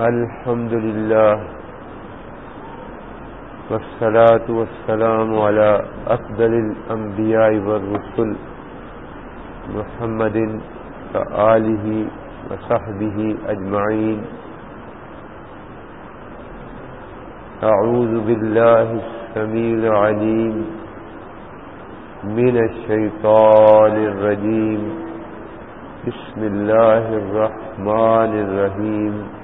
الحمد لله والصلاة والسلام على أفضل الأنبياء والرسل محمد وآله وصحبه أجمعين. أعوذ بالله السميع العليم من الشيطان الرجيم. بسم الله الرحمن الرحيم.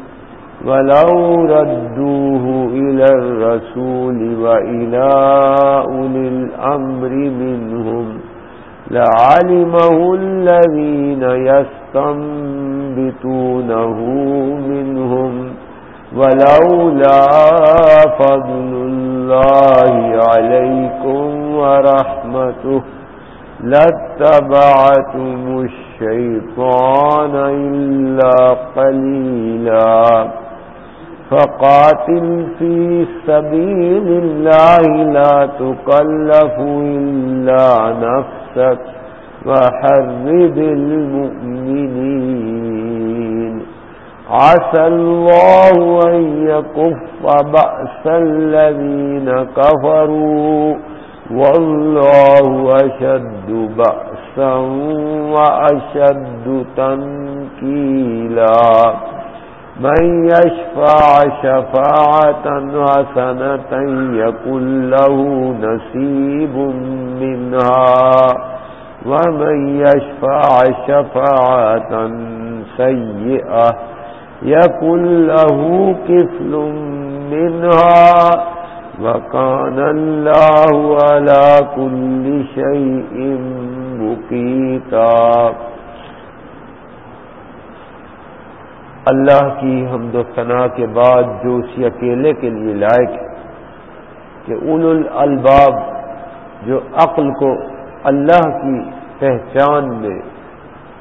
ولو ردوه إلى الرسول وإلى أولي الأمر منهم لعلمه الذين يستنبتونه منهم ولولا فضل الله عليكم ورحمته لاتبعتم الشيطان إلا قليلا فقاتل في سبيل الله لا تكلف إلا نفسك وحرد المؤمنين. عسى الله أن يكف بأس الذين كفروا والله أشد بأسا وأشد تنكيلا. من يشفع شفاعة حسنة يكن له نصيب منها ومن يشفع شفاعة سيئة يكن له كفل منها وكان الله على كل شيء مقيتا اللہ کی حمد و ثناء کے بعد جو اسی اکیلے کے لیے لائق ہے کہ اول الباب جو عقل کو اللہ کی پہچان میں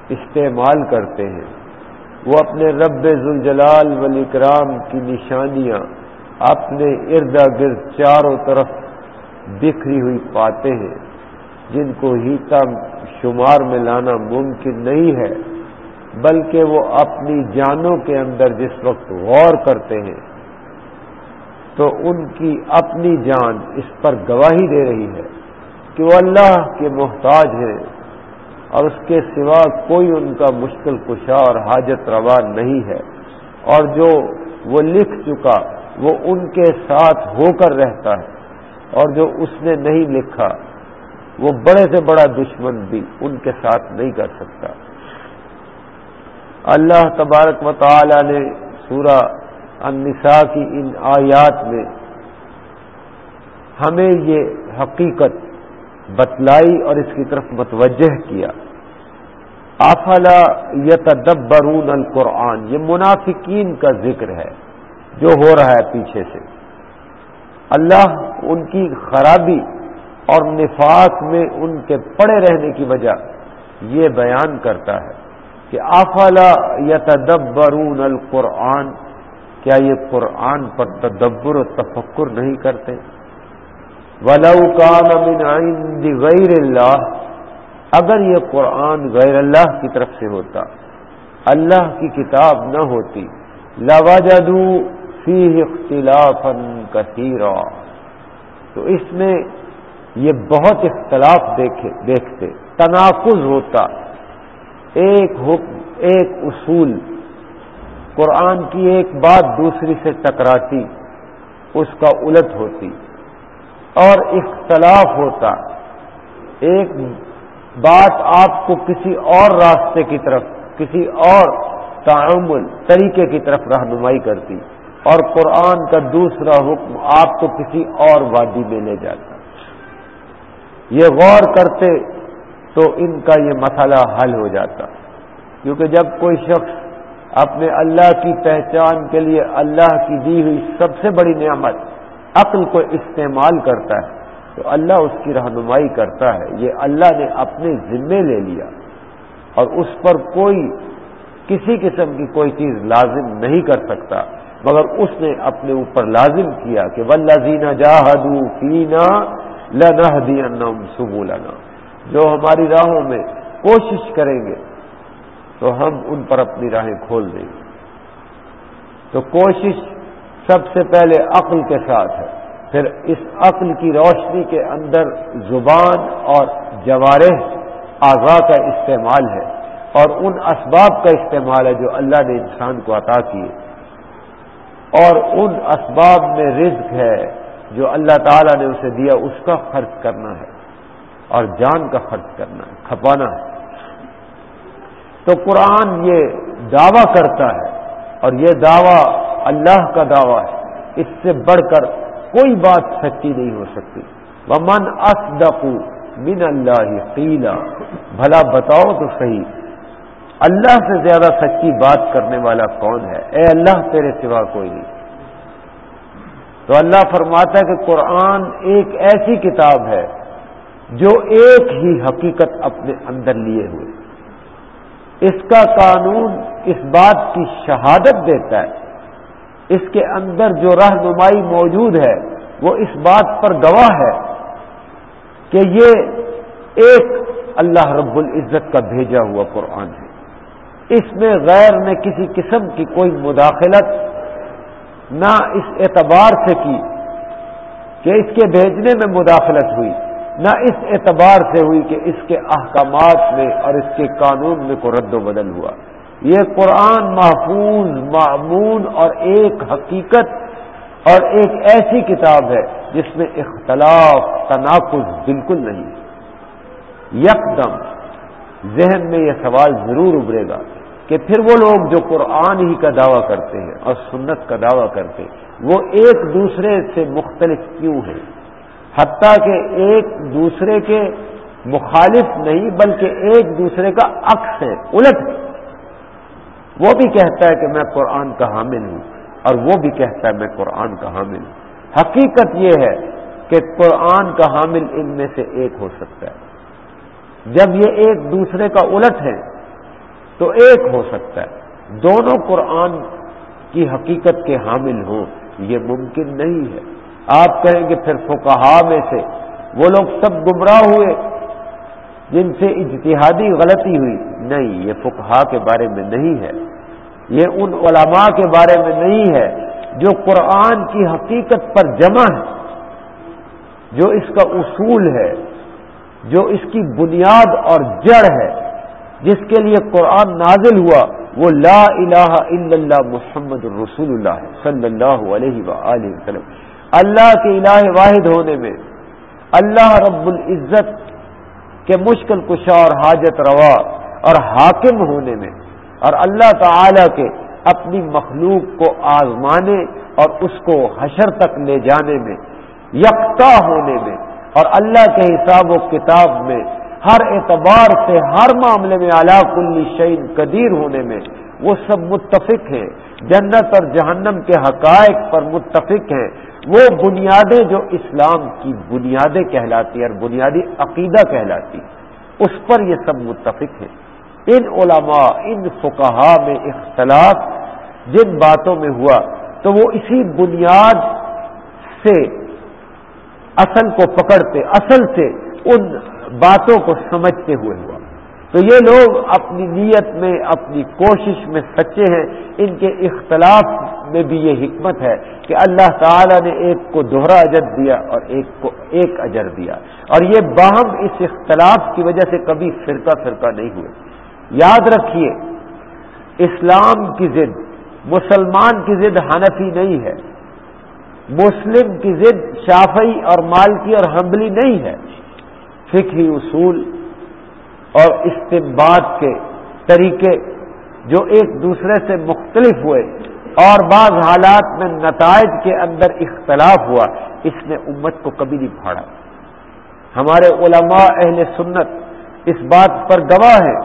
استعمال کرتے ہیں، وہ اپنے رب ذوالجلال والاکرام کی نشانیاں اپنے ارد گرد چاروں طرف بکھری ہوئی پاتے ہیں، جن کو ہیتا شمار میں لانا ممکن نہیں ہے۔ بلکہ وہ اپنی جانوں کے اندر جس وقت غور کرتے ہیں، تو ان کی اپنی جان اس پر گواہی دے رہی ہے کہ وہ اللہ کے محتاج ہیں اور اس کے سوا کوئی ان کا مشکل کشا اور حاجت روا نہیں ہے۔ اور جو وہ لکھ چکا، وہ ان کے ساتھ ہو کر رہتا ہے۔ اور جو اس نے نہیں لکھا، وہ بڑے سے بڑا دشمن بھی ان کے ساتھ نہیں کر سکتا۔ اللہ تبارک و تعالی نے سورہ النساء کی ان آیات میں ہمیں یہ حقیقت بتلائی اور اس کی طرف متوجہ کیا۔ آفلا یتدبرون القرآن، یہ منافقین کا ذکر ہے جو ہو رہا ہے پیچھے سے۔ اللہ ان کی خرابی اور نفاق میں ان کے پڑے رہنے کی وجہ یہ بیان کرتا ہے۔ کہ آفلا یا القرآن، کیا یہ قرآن پر تدبر و تفکر نہیں کرتے؟ ولو کان من عند غیر اللہ، اگر یہ قرآن غیر اللہ کی طرف سے ہوتا، اللہ کی کتاب نہ ہوتی، لوجدو فی اختلاف کثیرا۔ تو اس میں یہ بہت اختلاف دیکھے، دیکھتے، تناقض ہوتا۔ ایک حکم، ایک اصول۔ قرآن کی ایک بات دوسری سے ٹکراتی، اس کا الٹ ہوتی۔ اور اختلاف ہوتا۔ ایک بات آپ کو کسی اور راستے کی طرف، کسی اور تعامل طریقے کی طرف رہنمائی کرتی۔ اور قرآن کا دوسرا حکم آپ کو کسی اور وادی میں لے جاتا۔ یہ غور کرتے تو ان کا یہ مسئلہ حل ہو جاتا۔ کیونکہ جب کوئی شخص اپنے اللہ کی پہچان کے لیے اللہ کی دی ہوئی سب سے بڑی نعمت عقل کو استعمال کرتا ہے، تو اللہ اس کی رہنمائی کرتا ہے۔ یہ اللہ نے اپنے ذمے لے لیا۔ اور اس پر کوئی کسی قسم کی کوئی چیز لازم نہیں کر سکتا۔ مگر اس نے اپنے اوپر لازم کیا کہ ولزینہ جاہدو فینا لنح دینم سبولنا جو ہماری راہوں میں کوشش کریں گے، تو ہم ان پر اپنی راہیں کھول دیں گے۔ تو کوشش سب سے پہلے عقل کے ساتھ ہے، پھر اس عقل کی روشنی کے اندر زبان اور جوارح اعضاء کا استعمال ہے۔ اور ان اسباب کا استعمال ہے جو اللہ نے انسان کو عطا کیے۔ اور ان اسباب میں رزق ہے جو اللہ تعالیٰ نے اسے دیا، اس کا خرچ کرنا ہے۔ اور جان کا خرچ کرنا ہے کھپانا۔ ہے تو قرآن یہ دعویٰ کرتا ہے اور یہ دعویٰ اللہ کا دعویٰ ہے۔ اس سے بڑھ کر کوئی بات سچی نہیں ہو سکتی۔ وہ من من اللہ قیلا بھلا بتاؤ تو صحیح۔ اللہ سے زیادہ سچی بات کرنے والا کون ہے؟ اے اللہ، تیرے سوا کوئی نہیں۔ تو اللہ فرماتا ہے کہ قرآن ایک ایسی کتاب ہے جو ایک ہی حقیقت اپنے اندر لیے ہوئے۔ اس کا قانون اس بات کی شہادت دیتا ہے۔ اس کے اندر جو رہنمائی موجود ہے، وہ اس بات پر گواہ ہے کہ یہ ایک اللہ رب العزت کا بھیجا ہوا قرآن ہے۔ اس میں غیر نے کسی قسم کی کوئی مداخلت نہ اس اعتبار سے کی کہ اس کے بھیجنے میں مداخلت ہوئی۔ نہ اس اعتبار سے ہوئی کہ اس کے احکامات میں اور اس کے قانون میں کو رد و بدل ہوا۔ یہ قرآن محفوظ معمون اور ایک حقیقت اور ایک ایسی کتاب ہے جس میں اختلاف، تناقض بالکل نہیں۔ یکدم ذہن میں یہ سوال ضرور ابھرے گا کہ پھر وہ لوگ جو قرآن ہی کا دعویٰ کرتے ہیں اور سنت کا دعویٰ کرتے ہیں، وہ ایک دوسرے سے مختلف کیوں ہیں؟ حتیٰ کہ ایک دوسرے کے مخالف نہیں، بلکہ ایک دوسرے کا عکس ہے، الٹ وہ بھی کہتا ہے کہ میں قرآن کا حامل ہوں، اور وہ بھی کہتا ہے میں قرآن کا حامل ہوں۔ حقیقت یہ ہے کہ قرآن کا حامل ان میں سے ایک ہو سکتا ہے۔ جب یہ ایک دوسرے کا الٹ ہے، تو ایک ہو سکتا ہے۔ دونوں قرآن کی حقیقت کے حامل ہوں، یہ ممکن نہیں ہے۔ آپ کہیں گے پھر فکہ میں سے وہ لوگ سب گمراہ ہوئے جن سے اجتہادی غلطی ہوئی۔ نہیں، یہ فکہ کے بارے میں نہیں ہے۔ یہ ان علماء کے بارے میں نہیں ہے جو قرآن کی حقیقت پر جمع ہے جو اس کا اصول ہے، جو اس کی بنیاد اور جڑ ہے۔ جس کے لیے قرآن نازل ہوا، وہ لا الہ الا اللہ محمد الرسول اللہ صلی اللہ علیہ وسلم۔ اللہ کے الہ واحد ہونے میں اللہ رب العزت کے مشکل کشا اور حاجت روا اور حاکم ہونے میں اور اللہ تعالی کے اپنی مخلوق کو آزمانے اور اس کو حشر تک لے جانے میں، یکتا ہونے میں اور اللہ کے حساب و کتاب میں ہر اعتبار سے ہر معاملے میں اعلیٰ کلی شعین قدیر ہونے میں وہ سب متفق ہیں۔ جنت اور جہنم کے حقائق پر متفق ہیں۔ وہ بنیادیں جو اسلام کی بنیادیں کہلاتی ہیں اور بنیادی عقیدہ کہلاتی اس پر یہ سب متفق ہیں۔ ان علماء، ان فقہا میں اختلاف جن باتوں میں ہوا، تو وہ اسی بنیاد سے اصل کو پکڑتے، اصل سے ان باتوں کو سمجھتے ہوئے ہوا۔ تو یہ لوگ اپنی نیت میں، اپنی کوشش میں سچے ہیں، ان کے اختلاف میں بھی یہ حکمت ہے کہ اللہ تعالیٰ نے ایک کو دوہرا اجر دیا اور ایک کو ایک اجر دیا۔ اور یہ باہم اس اختلاف کی وجہ سے کبھی فرقہ فرقہ نہیں ہوئے۔ یاد رکھیے، اسلام کی ضد، مسلمان کی ضد حنفی نہیں ہے۔ مسلم کی ضد شافعی اور مالکی اور حمبلی نہیں ہے۔ فکری اصول اور استمباد کے طریقے جو ایک دوسرے سے مختلف ہوئے۔ اور بعض حالات میں نتائج کے اندر اختلاف ہوا، اس نے امت کو کبھی نہیں پھاڑا۔ ہمارے علماء اہل سنت اس بات پر گواہ ہے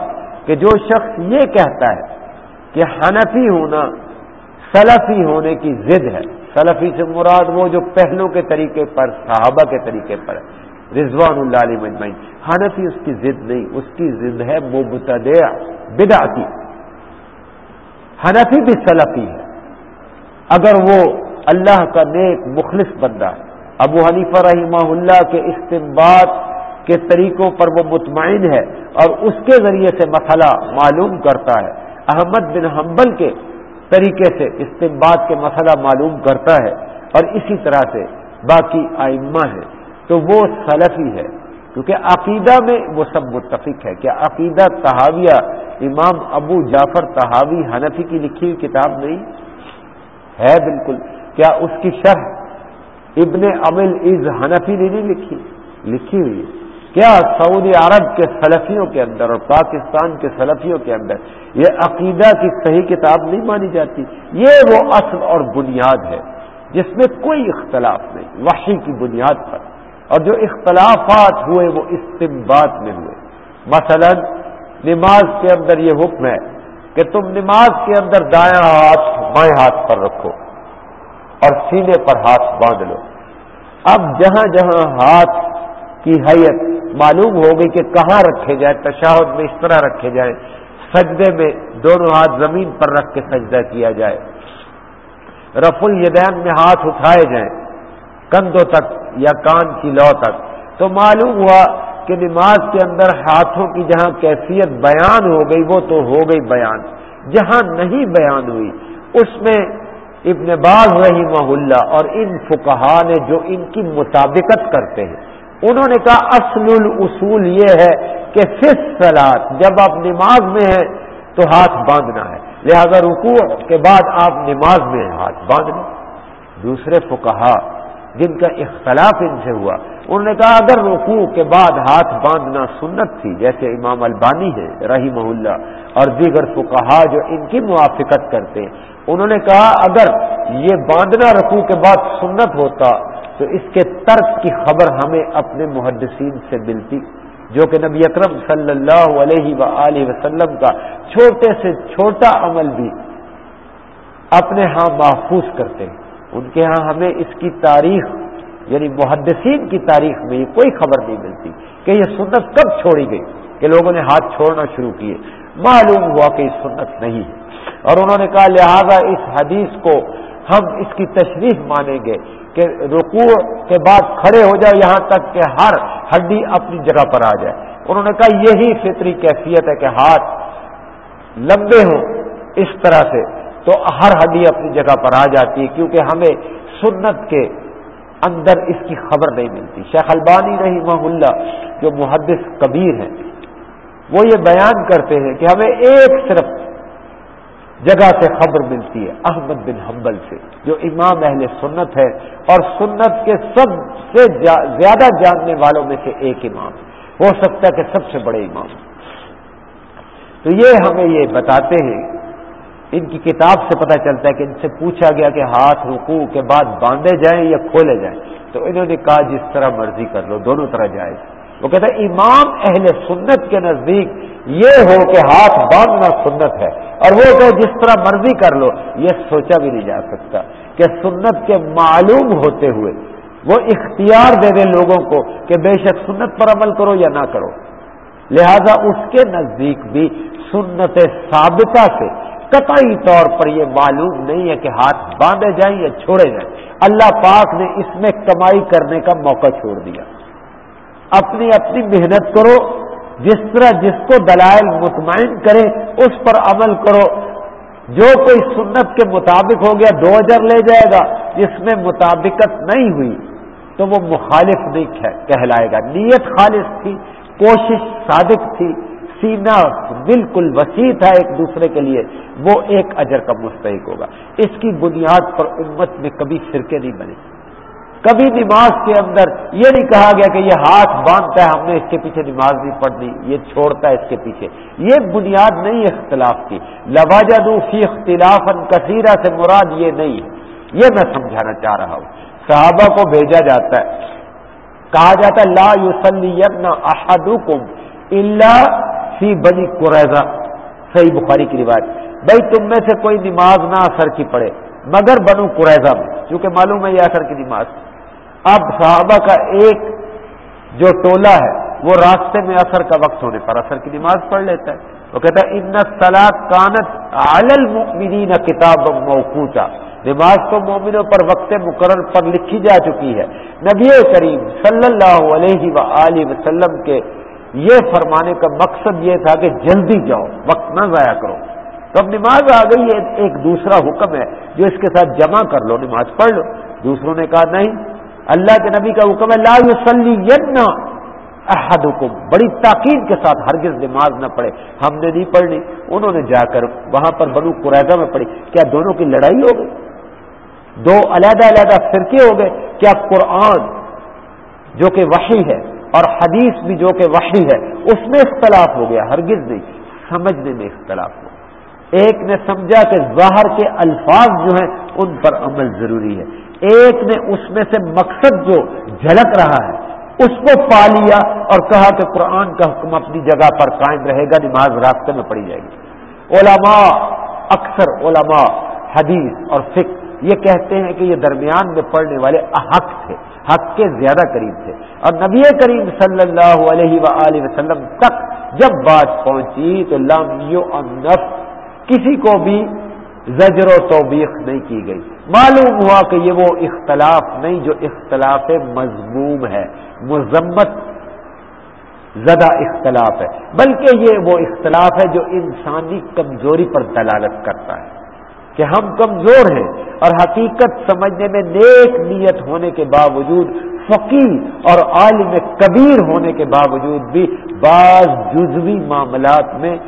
کہ جو شخص یہ کہتا ہے کہ حنفی ہونا سلفی ہونے کی ضد ہے، سلفی سے مراد وہ جو پہلوں کے طریقے پر، صحابہ کے طریقے پر رضوان اللہ علیہ مجمعین، حنفی اس کی ضد نہیں، اس کی ضد ہے مبتد بدا کی حنفی بھی سلفی ہے۔ اگر وہ اللہ کا نیک مخلص بندہ ہے ابو حنیفہ رحمہ اللہ کے استمباد کے طریقوں پر وہ مطمئن ہے اور اس کے ذریعے سے مسئلہ معلوم کرتا ہے، احمد بن حنبل کے طریقے سے استمباد کے مسئلہ معلوم کرتا ہے اور اسی طرح سے باقی آئمہ ہیں۔ تو وہ سلفی ہے، کیونکہ عقیدہ میں وہ سب متفق ہے کہ عقیدہ تحاویہ امام ابو جعفر تحاوی حنفی کی لکھی ہوئی کتاب نہیں۔ ہے بالکل۔ کیا اس کی شرح ابن امل از حنفی نے نہیں لکھی؟ لکھی ہوئی ہے۔ کیا سعودی عرب کے سلفیوں کے اندر اور پاکستان کے سلفیوں کے اندر یہ عقیدہ کی صحیح کتاب نہیں مانی جاتی؟ یہ وہ اصل اور بنیاد ہے جس میں کوئی اختلاف نہیں، وحی کی بنیاد پر۔ اور جو اختلافات ہوئے وہ استمباد میں ہوئے۔ مثلا نماز کے اندر یہ حکم ہے کہ تم نماز کے اندر دایاں ہاتھ بائیں ہاتھ پر رکھو اور سینے پر ہاتھ باندھ لو۔ اب جہاں جہاں ہاتھ کی حیت معلوم ہو گئی کہ کہاں رکھے جائے تشاہد میں اس طرح رکھے جائے سجدے میں دونوں ہاتھ زمین پر رکھ کے سجدہ کیا جائے۔ رف الدین میں ہاتھ اٹھائے جائیں، کندھوں تک یا کان کی لو تک۔ تو معلوم ہوا کہ نماز کے اندر ہاتھوں کی جہاں کیفیت بیان ہو گئی، وہ تو ہو گئی بیان۔ جہاں نہیں بیان ہوئی اس میں ابن باز رحمہ اللہ اور ان فکہ نے جو ان کی مطابقت کرتے ہیں، انہوں نے کہا اصل الاصول یہ ہے کہ فص سلاد جب آپ نماز میں ہیں تو ہاتھ باندھنا ہے، لہذا رکوع کے بعد آپ نماز میں ہیں، ہاتھ باندھ لیں دوسرے فکہ جن کا اختلاف ان سے ہوا، انہوں نے کہا اگر رکوع کے بعد ہاتھ باندھنا سنت تھی، جیسے امام البانی ہے رحیم اللہ اور دیگر فکہ جو ان کی موافقت کرتے ہیں انہوں نے کہا اگر یہ باندھنا رکوع کے بعد سنت ہوتا تو اس کے ترک کی خبر ہمیں اپنے محدثین سے ملتی، جو کہ نبی اکرم صلی اللہ علیہ و وسلم کا چھوٹے سے چھوٹا عمل بھی اپنے ہاں محفوظ کرتے ہیں۔ ان کے ہاں ہمیں اس کی تاریخ یعنی محدثین کی تاریخ میں یہ کوئی خبر نہیں ملتی کہ یہ سنت کب چھوڑی گئی، کہ لوگوں نے ہاتھ چھوڑنا شروع کیے۔ معلوم ہوا کہ یہ سنت نہیں ہے۔ اور انہوں نے کہا، لہذا اس حدیث کو ہم اس کی تشریح مانیں گے کہ رکوع کے بعد کھڑے ہو جائے یہاں تک کہ ہر ہڈی اپنی جگہ پر آ جائے۔ انہوں نے کہا، یہی فطری کیفیت ہے کہ ہاتھ لمبے ہوں اس طرح سے تو ہر ہڈی اپنی جگہ پر آ جاتی ہے، کیونکہ ہمیں سنت کے اندر اس کی خبر نہیں ملتی۔ شیخ البانی رحمہ اللہ جو محدث کبیر ہیں، وہ یہ بیان کرتے ہیں کہ ہمیں ایک صرف جگہ سے خبر ملتی ہے، احمد بن حنبل سے، جو امام اہل سنت ہے۔ اور سنت کے سب سے زیادہ جاننے والوں میں سے ایک امام ہو سکتا ہے کہ سب سے بڑے امام تو یہ ہمیں یہ بتاتے ہیں۔ ان کی کتاب سے پتہ چلتا ہے کہ ان سے پوچھا گیا کہ ہاتھ رکوع کے بعد باندھے جائیں یا کھولے جائیں۔ تو انہوں نے کہا جس طرح مرضی کر لو، دونوں طرح جائے وہ کہتا ہے امام اہل سنت کے نزدیک یہ ہو کہ ہاتھ باندھنا سنت ہے اور وہ کہ جس طرح مرضی کر لو، یہ سوچا بھی نہیں جا سکتا کہ سنت کے معلوم ہوتے ہوئے وہ اختیار دے دے لوگوں کو کہ بے شک سنت پر عمل کرو یا نہ کرو۔ لہذا اس کے نزدیک بھی سنت ثابتہ سے قطعی طور پر یہ معلوم نہیں ہے کہ ہاتھ باندھے جائیں یا چھوڑے جائیں۔ اللہ پاک نے اس میں کمائی کرنے کا موقع چھوڑ دیا۔ اپنی اپنی محنت کرو، جس طرح جس کو دلائل مطمئن کرے، اس پر عمل کرو۔ جو کوئی سنت کے مطابق ہو گیا، دو ہزار لے جائے گا، جس میں مطابقت نہیں ہوئی، تو وہ مخالف نہیں کہلائے گا۔ نیت خالص تھی، کوشش صادق تھی۔ سینا بالکل وسیع تھا ایک دوسرے کے لیے، وہ ایک اجر کا مستحق ہوگا۔ اس کی بنیاد پر امت میں کبھی فرقے نہیں بنے۔ کبھی نماز کے اندر یہ نہیں کہا گیا کہ یہ ہاتھ باندھتا ہے، ہم نے اس کے پیچھے نماز نہیں پڑھنی، یہ چھوڑتا ہے اس کے پیچھے۔ یہ بنیاد نہیں ہے اختلاف کی۔ فی اختلاف کثیرہ سے مراد یہ نہیں۔ ہے یہ میں سمجھانا چاہ رہا ہوں۔ صحابہ کو بھیجا جاتا ہے۔ کہا جاتا ہے، لا یوسلی احدکم اللہ فی بنی قریضہ صحیح بخاری کی روایت۔ بھائی، تم میں سے کوئی نماز نہ اثر کی پڑے مگر بنو قریضہ میں، کیونکہ معلوم ہے یہ اثر کی نماز۔ اب صحابہ کا ایک جو ٹولہ ہے، وہ راستے میں اثر کا وقت ہونے پر اثر کی نماز پڑھ لیتا ہے۔ وہ کہتا ہے، ان سلاد کانت المؤمنین کتاب موقوتا۔ نماز تو مومنوں پر وقت مقرر پر لکھی جا چکی ہے۔ نبی کریم صلی اللہ علیہ و وسلم کے یہ فرمانے کا مقصد یہ تھا کہ جلدی جاؤ، وقت نہ ضائع کرو۔ تو اب نماز آ گئی ایک دوسرا حکم ہے جو اس کے ساتھ جمع کر لو، نماز پڑھ لو۔ دوسروں نے کہا، نہیں اللہ کے نبی کا حکم ہے، لا یوسلی احدکم۔ بڑی تاکید کے ساتھ ہرگز نماز نہ پڑھے۔ ہم نے نہیں پڑھنی۔ انہوں نے جا کر وہاں پر بنو قریضہ میں پڑھی۔ کیا دونوں کی لڑائی ہو گئی؟ دو علیحدہ علیحدہ فرقے ہو گئے۔ کیا قرآن جو کہ وحی ہے اور حدیث بھی جو کہ وحی ہے، اس میں اختلاف ہو گیا؟ ہرگز نہیں۔ سمجھنے میں اختلاف ہو ایک نے سمجھا کہ ظاہر کے الفاظ جو ہیں، ان پر عمل ضروری ہے۔ ایک نے اس میں سے مقصد جو جھلک رہا ہے، اس کو پا لیا اور کہا کہ قرآن کا حکم اپنی جگہ پر قائم رہے گا، نماز راستے میں پڑی جائے گی۔ علماء، اکثر علماء حدیث اور فکر یہ کہتے ہیں کہ یہ درمیان میں پڑھنے والے احق تھے، حق کے زیادہ قریب تھے۔ اور نبی کریم صلی اللہ علیہ و وسلم تک جب بات پہنچی تو لم یو کسی کو بھی زجر و توبیخ نہیں کی گئی۔ معلوم ہوا کہ یہ وہ اختلاف نہیں جو اختلاف مضموم ہے۔ مذمت زدہ اختلاف ہے۔ بلکہ یہ وہ اختلاف ہے جو انسانی کمزوری پر دلالت کرتا ہے کہ ہم کمزور ہیں اور حقیقت سمجھنے میں نیک نیت ہونے کے باوجود فقیر اور عالم کبیر ہونے کے باوجود بھی بعض جزوی معاملات میں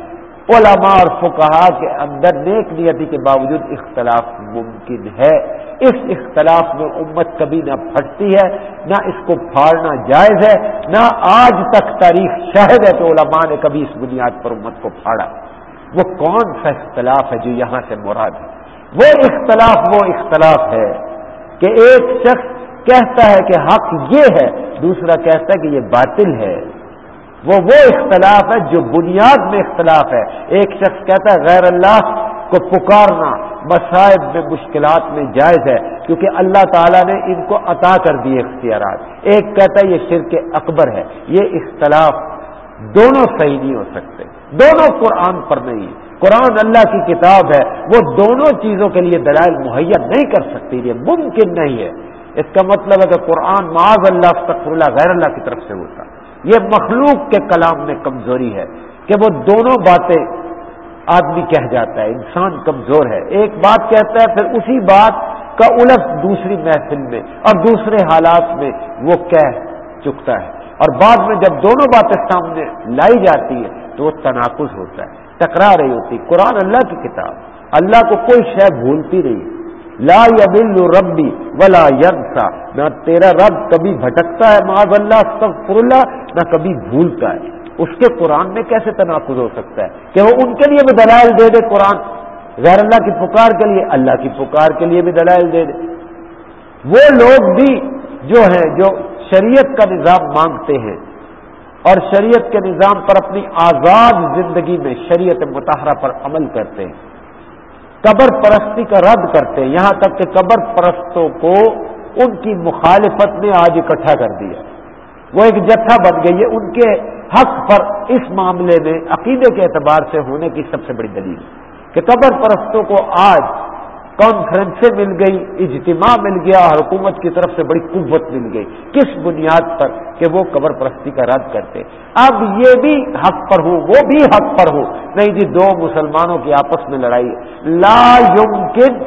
علماء اور فقہا کے اندر نیک نیتی کے باوجود اختلاف ممکن ہے۔ اس اختلاف میں امت کبھی نہ پھٹتی ہے، نہ اس کو پھاڑنا جائز ہے، نہ آج تک تاریخ شاہد ہے کہ علماء نے کبھی اس بنیاد پر امت کو پھاڑا۔ وہ کون سا اختلاف ہے جو یہاں سے مراد ہے؟ وہ اختلاف وہ اختلاف ہے کہ ایک شخص کہتا ہے کہ حق یہ ہے، دوسرا کہتا ہے کہ یہ باطل ہے۔ وہ وہ اختلاف ہے جو بنیاد میں اختلاف ہے۔ ایک شخص کہتا ہے غیر اللہ کو پکارنا مصائب میں مشکلات میں جائز ہے کیونکہ اللہ تعالیٰ نے ان کو عطا کر دیے اختیارات۔ ایک کہتا ہے یہ شرک اکبر ہے۔ یہ اختلاف دونوں صحیح نہیں ہو سکتے۔ دونوں قرآن پر نہیں۔ قرآن اللہ کی کتاب ہے۔ وہ دونوں چیزوں کے لیے دلائل مہیا نہیں کر سکتی۔ یہ ممکن نہیں ہے۔ اس کا مطلب ہے کہ قرآن معاذ اللہ تقر اللہ، غیر اللہ کی طرف سے ہوتا۔ یہ مخلوق کے کلام میں کمزوری ہے کہ وہ دونوں باتیں آدمی کہہ جاتا ہے، انسان کمزور ہے۔ ایک بات کہتا ہے، پھر اسی بات کا الف دوسری محفل میں اور دوسرے حالات میں وہ کہہ چکتا ہے۔ اور بعد میں جب دونوں باتیں سامنے لائی جاتی ہے تو وہ تناقض ہوتا ہے ٹکرا رہی ہوتی۔ قرآن اللہ کی کتاب، اللہ کو کوئی شے بھولتی نہیں۔ لا یبل ربی ولا ینسا نہ تیرا رب کبھی بھٹکتا ہے، معاذ اللہ، استغفر اللہ، نہ کبھی بھولتا ہے۔ اس کے قرآن میں کیسے تناقض ہو سکتا ہے؟ کہ وہ ان کے لیے بھی دلائل دے دے قرآن۔ غیر اللہ کی پکار کے لیے، اللہ کی پکار کے لیے بھی دلائل دے دے۔ وہ لوگ بھی جو ہیں، جو شریعت کا نظام مانگتے ہیں اور شریعت کے نظام پر اپنی آزاد زندگی میں شریعت متحرہ پر عمل کرتے ہیں۔ قبر پرستی کا رد کرتے ہیں۔ یہاں تک کہ قبر پرستوں کو ان کی مخالفت نے آج اکٹھا کر دیا۔ وہ ایک جتھا بن گئی ہے ان کے حق پر اس معاملے میں عقیدے کے اعتبار سے ہونے کی سب سے بڑی دلیل۔ کہ قبر پرستوں کو آج کانفرنسیں مل گئی، اجتماع مل گیا، اور حکومت کی طرف سے بڑی قوت مل گئی۔ کس بنیاد پر کہ وہ قبر پرستی کا رد کرتے؟ اب یہ بھی حق پر ہو وہ بھی حق پر ہو نہیں جی دو مسلمانوں کی آپس میں لڑائی۔ لا یمکن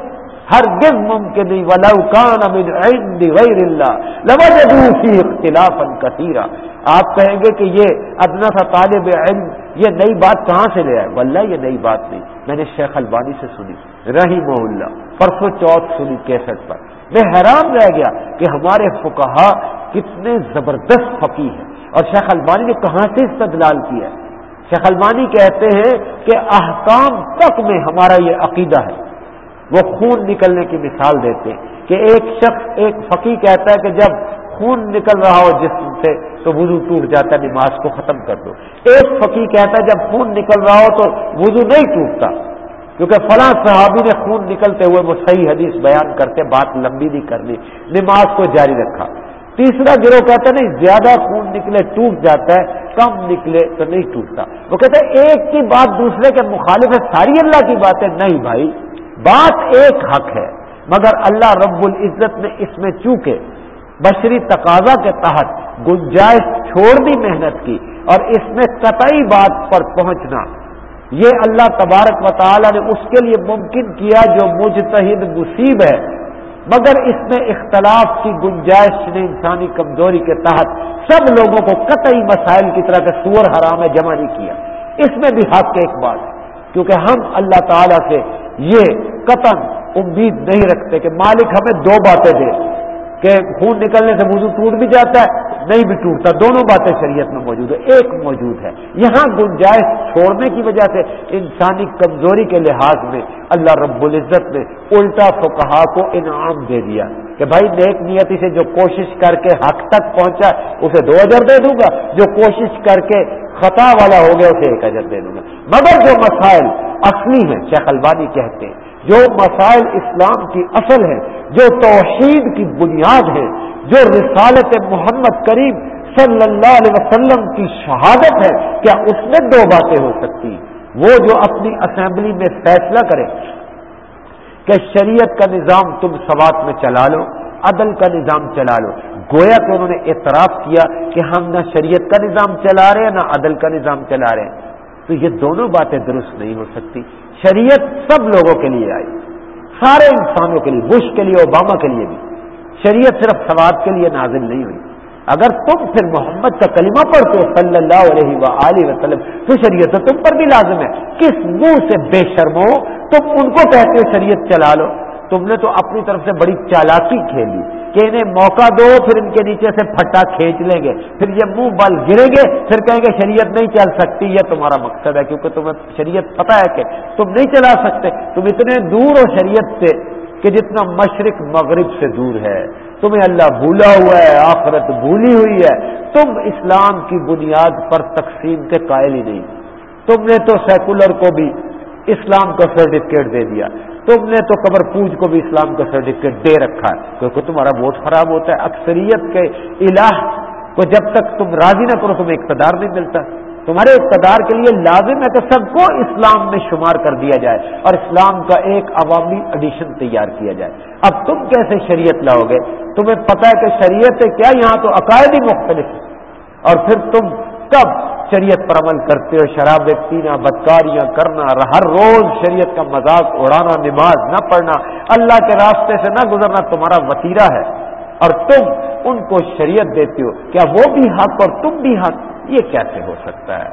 ہر دن ممکن نہیں، ولو کان من عند غیر اللہ لوجدوا فی اختلافا کثیرا آپ کہیں گے کہ یہ ادنا سا طالب علم یہ نئی بات کہاں سے لے آئے؟ واللہ یہ نئی بات نہیں۔ میں نے شیخ البانی سے سنی رہی محلہ پرسوں چوتھ سنی کیسٹ پر۔ میں حیران رہ گیا کہ ہمارے فکہ کتنے زبردست فقی ہیں۔ اور شیخ البانی نے کہاں سے استدلال کیا ہے؟ شیخ البانی کہتے ہیں کہ احکام تک میں ہمارا یہ عقیدہ ہے۔ وہ خون نکلنے کی مثال دیتے ہیں کہ ایک شخص، ایک فقی کہتا ہے کہ جب خون نکل رہا ہو جسم سے تو وضو ٹوٹ جاتا ہے، نماز کو ختم کر دو۔ ایک فقی کہتا ہے، جب خون نکل رہا ہو تو وضو نہیں ٹوٹتا۔ کیونکہ فلاں صحابی نے خون نکلتے ہوئے وہ صحیح حدیث بیان کرتے، بات لمبی نہیں کرنی، نماز کو جاری رکھا۔ تیسرا گروہ کہتا ہے، نہیں، زیادہ خون نکلے ٹوٹ جاتا ہے، کم نکلے تو نہیں ٹوٹتا۔ وہ کہتے ہیں ایک کی بات دوسرے کے مخالف ہے، ساری اللہ کی بات ہے نہیں بھائی، بات ایک حق ہے، مگر اللہ رب العزت نے اس میں چونکہ بشری تقاضا کے تحت گنجائش چھوڑ دی محنت کی اور اس میں قطعی بات پر پہنچنا۔ یہ اللہ تبارک و تعالی نے اس کے لیے ممکن کیا جو مجتہد مصیب ہے۔ مگر اس میں اختلاف کی گنجائش نے انسانی کمزوری کے تحت سب لوگوں کو قطعی مسائل کی طرح کے سور حرام جمع نہیں کیا۔ اس میں بھی حق ایک بات کیونکہ ہم اللہ تعالی سے یہ قطن امید نہیں رکھتے کہ مالک ہمیں دو باتیں دے۔ کہ خون نکلنے سے وضو ٹوٹ بھی جاتا ہے، نہیں بھی ٹوٹتا۔ دونوں باتیں شریعت میں موجود ہے ایک موجود ہے۔ یہاں گنجائش چھوڑنے کی وجہ سے انسانی کمزوری کے لحاظ میں اللہ رب العزت نے الٹا فقہا کو انعام دے دیا کہ بھائی نیک نیتی سے جو کوشش کر کے حق تک پہنچا، اسے دو ہزار دے دوں گا۔ جو کوشش کر کے خطا والا ہو گیا، اسے ایک ہزار دے دوں گا۔ مگر جو مسائل اصلی ہیں، شیخ البانی کہتے ہیں، جو مسائل اسلام کی اصل ہے جو توحید کی بنیاد ہے، جو رسالت محمد کریم صلی اللہ علیہ وسلم کی شہادت ہے، کیا اس میں دو باتیں ہو سکتی؟ وہ جو اپنی اسمبلی میں فیصلہ کرے کہ شریعت کا نظام تم سوات میں چلا لو، عدل کا نظام چلا لو۔ گویا کہ انہوں نے اعتراف کیا کہ ہم نہ شریعت کا نظام چلا رہے ہیں، نہ عدل کا نظام چلا رہے ہیں۔ تو یہ دونوں باتیں درست نہیں ہو سکتی۔ شریعت سب لوگوں کے لیے آئی۔ سارے انسانوں کے لیے، بش کے لیے، اوباما کے لیے بھی۔ شریعت صرف سواد کے لیے نازل نہیں ہوئی۔ اگر تم پھر محمد کا کلمہ پڑھتے ہو صلی اللہ علیہ و وسلم، تو شریعت تو تم پر بھی لازم ہے۔ کس منہ سے بے شرم ہو، تم ان کو کہتے ہو شریعت چلا لو۔ تم نے تو اپنی طرف سے بڑی چالاکی کھیلی۔ کہ انہیں موقع دو، پھر ان کے نیچے سے پھٹا کھینچ لیں گے۔ پھر یہ منہ بل گریں گے، پھر کہیں گے شریعت نہیں چل سکتی، یہ تمہارا مقصد ہے، کیونکہ تمہیں شریعت پتہ ہے کہ تم نہیں چلا سکتے۔ تم اتنے دور ہو شریعت سے کہ جتنا مشرق مغرب سے دور ہے۔ تمہیں اللہ بھولا ہوا ہے، آخرت بھولی ہوئی ہے۔ تم اسلام کی بنیاد پر تقسیم کے قائل ہی نہیں۔ تم نے تو سیکولر کو بھی اسلام کا سرٹیفکیٹ دے دیا۔ تم نے تو قبر پوج کو بھی اسلام کا سرٹیفکیٹ دے رکھا ہے، کیونکہ تمہارا ووٹ خراب ہوتا ہے۔ اکثریت کے الہ کو جب تک تم راضی نہ کرو، تمہیں اقتدار نہیں ملتا۔ تمہارے اقتدار کے لیے لازم ہے کہ سب کو اسلام میں شمار کر دیا جائے اور اسلام کا ایک عوامی ایڈیشن تیار کیا جائے۔ اب تم کیسے شریعت لاؤ گے تمہیں پتا ہے کہ شریعت کیا؟ یہاں تو عقائد ہی مختلف ہے اور پھر تم کب شریعت پر عمل کرتے ہو، شراب پینا، بدکاریاں کرنا، ہر روز شریعت کا مذاق اڑانا، نماز نہ پڑھنا، اللہ کے راستے سے نہ گزرنا تمہارا وطیرہ ہے۔ اور تم ان کو شریعت دیتے ہو۔ کیا وہ بھی حق اور تم بھی حق؟ یہ کیسے ہو سکتا ہے؟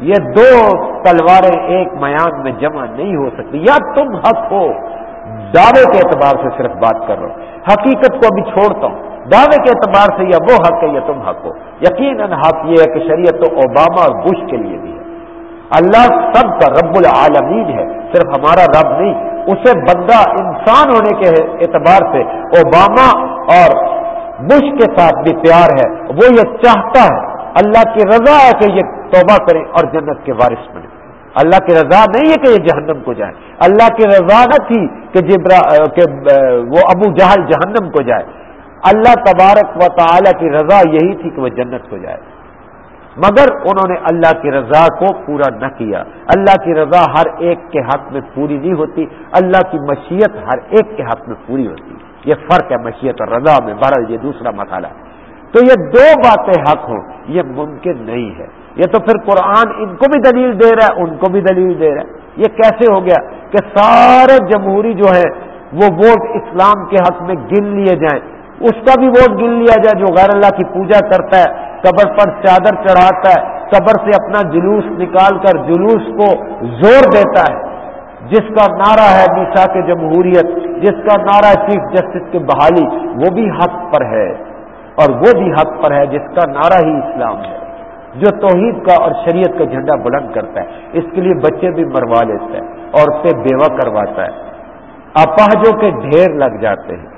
یہ دو تلواریں ایک میان میں جمع نہیں ہو سکتی۔ یا تم حق ہو۔ دعوے کے اعتبار سے صرف بات کر رہا ہوں۔ حقیقت کو ابھی چھوڑتا ہوں۔ دعوے کے اعتبار سے یا وہ حق ہے یا تم حق ہو۔ یقیناً حق یہ ہے کہ شریعت تو اوباما اور بش کے لیے بھی ہے۔ اللہ سب کا رب العالمین ہے، صرف ہمارا رب نہیں، اسے بندہ انسان ہونے کے اعتبار سے اوباما اور بش کے ساتھ بھی پیار ہے، وہ یہ چاہتا ہے۔ اللہ کی رضا ہے کہ یہ توبہ کرے اور جنت کے وارث بنے۔ اللہ کی رضا نہیں ہے کہ یہ جہنم کو جائے۔ اللہ کی رضا نہ تھی کہ جبرا کہ وہ ابو جہل جہنم کو جائے۔ اللہ تبارک و تعالی کی رضا یہی تھی کہ وہ جنت کو جائے۔ مگر انہوں نے اللہ کی رضا کو پورا نہ کیا۔ اللہ کی رضا ہر ایک کے حق میں پوری نہیں ہوتی، اللہ کی مشیت ہر ایک کے حق میں پوری ہوتی۔ یہ فرق ہے مشیت اور رضا میں۔ بہرحال یہ دوسرا مسئلہ ہے۔ تو یہ دو باتیں حق ہوں، یہ ممکن نہیں ہے۔ یہ تو پھر قرآن ان کو بھی دلیل دے رہا ہے، ان کو بھی دلیل دے رہا ہے۔ یہ کیسے ہو گیا کہ سارے جمہوری جو ہے وہ ووٹ اسلام کے حق میں گن لیے جائیں۔ اس کا بھی ووٹ گن لیا جائے جو غیر اللہ کی پوجا کرتا ہے، قبر پر چادر چڑھاتا ہے، قبر سے اپنا جلوس نکال کر جلوس کو زور دیتا ہے۔ جس کا نعرہ ہے میسا کے جمہوریت، جس کا نعرہ چیف جسٹس کی بحالی، وہ بھی حق پر ہے۔ اور وہ بھی حق پر ہے جس کا نعرہ ہی اسلام ہے۔ جو توحید کا اور شریعت کا جھنڈا بلند کرتا ہے، اس کے لیے بچے بھی مروا لیتا ہے، عورتیں بیوہ کرواتا ہے۔ اپاہجوں کے ڈھیر لگ جاتے ہیں۔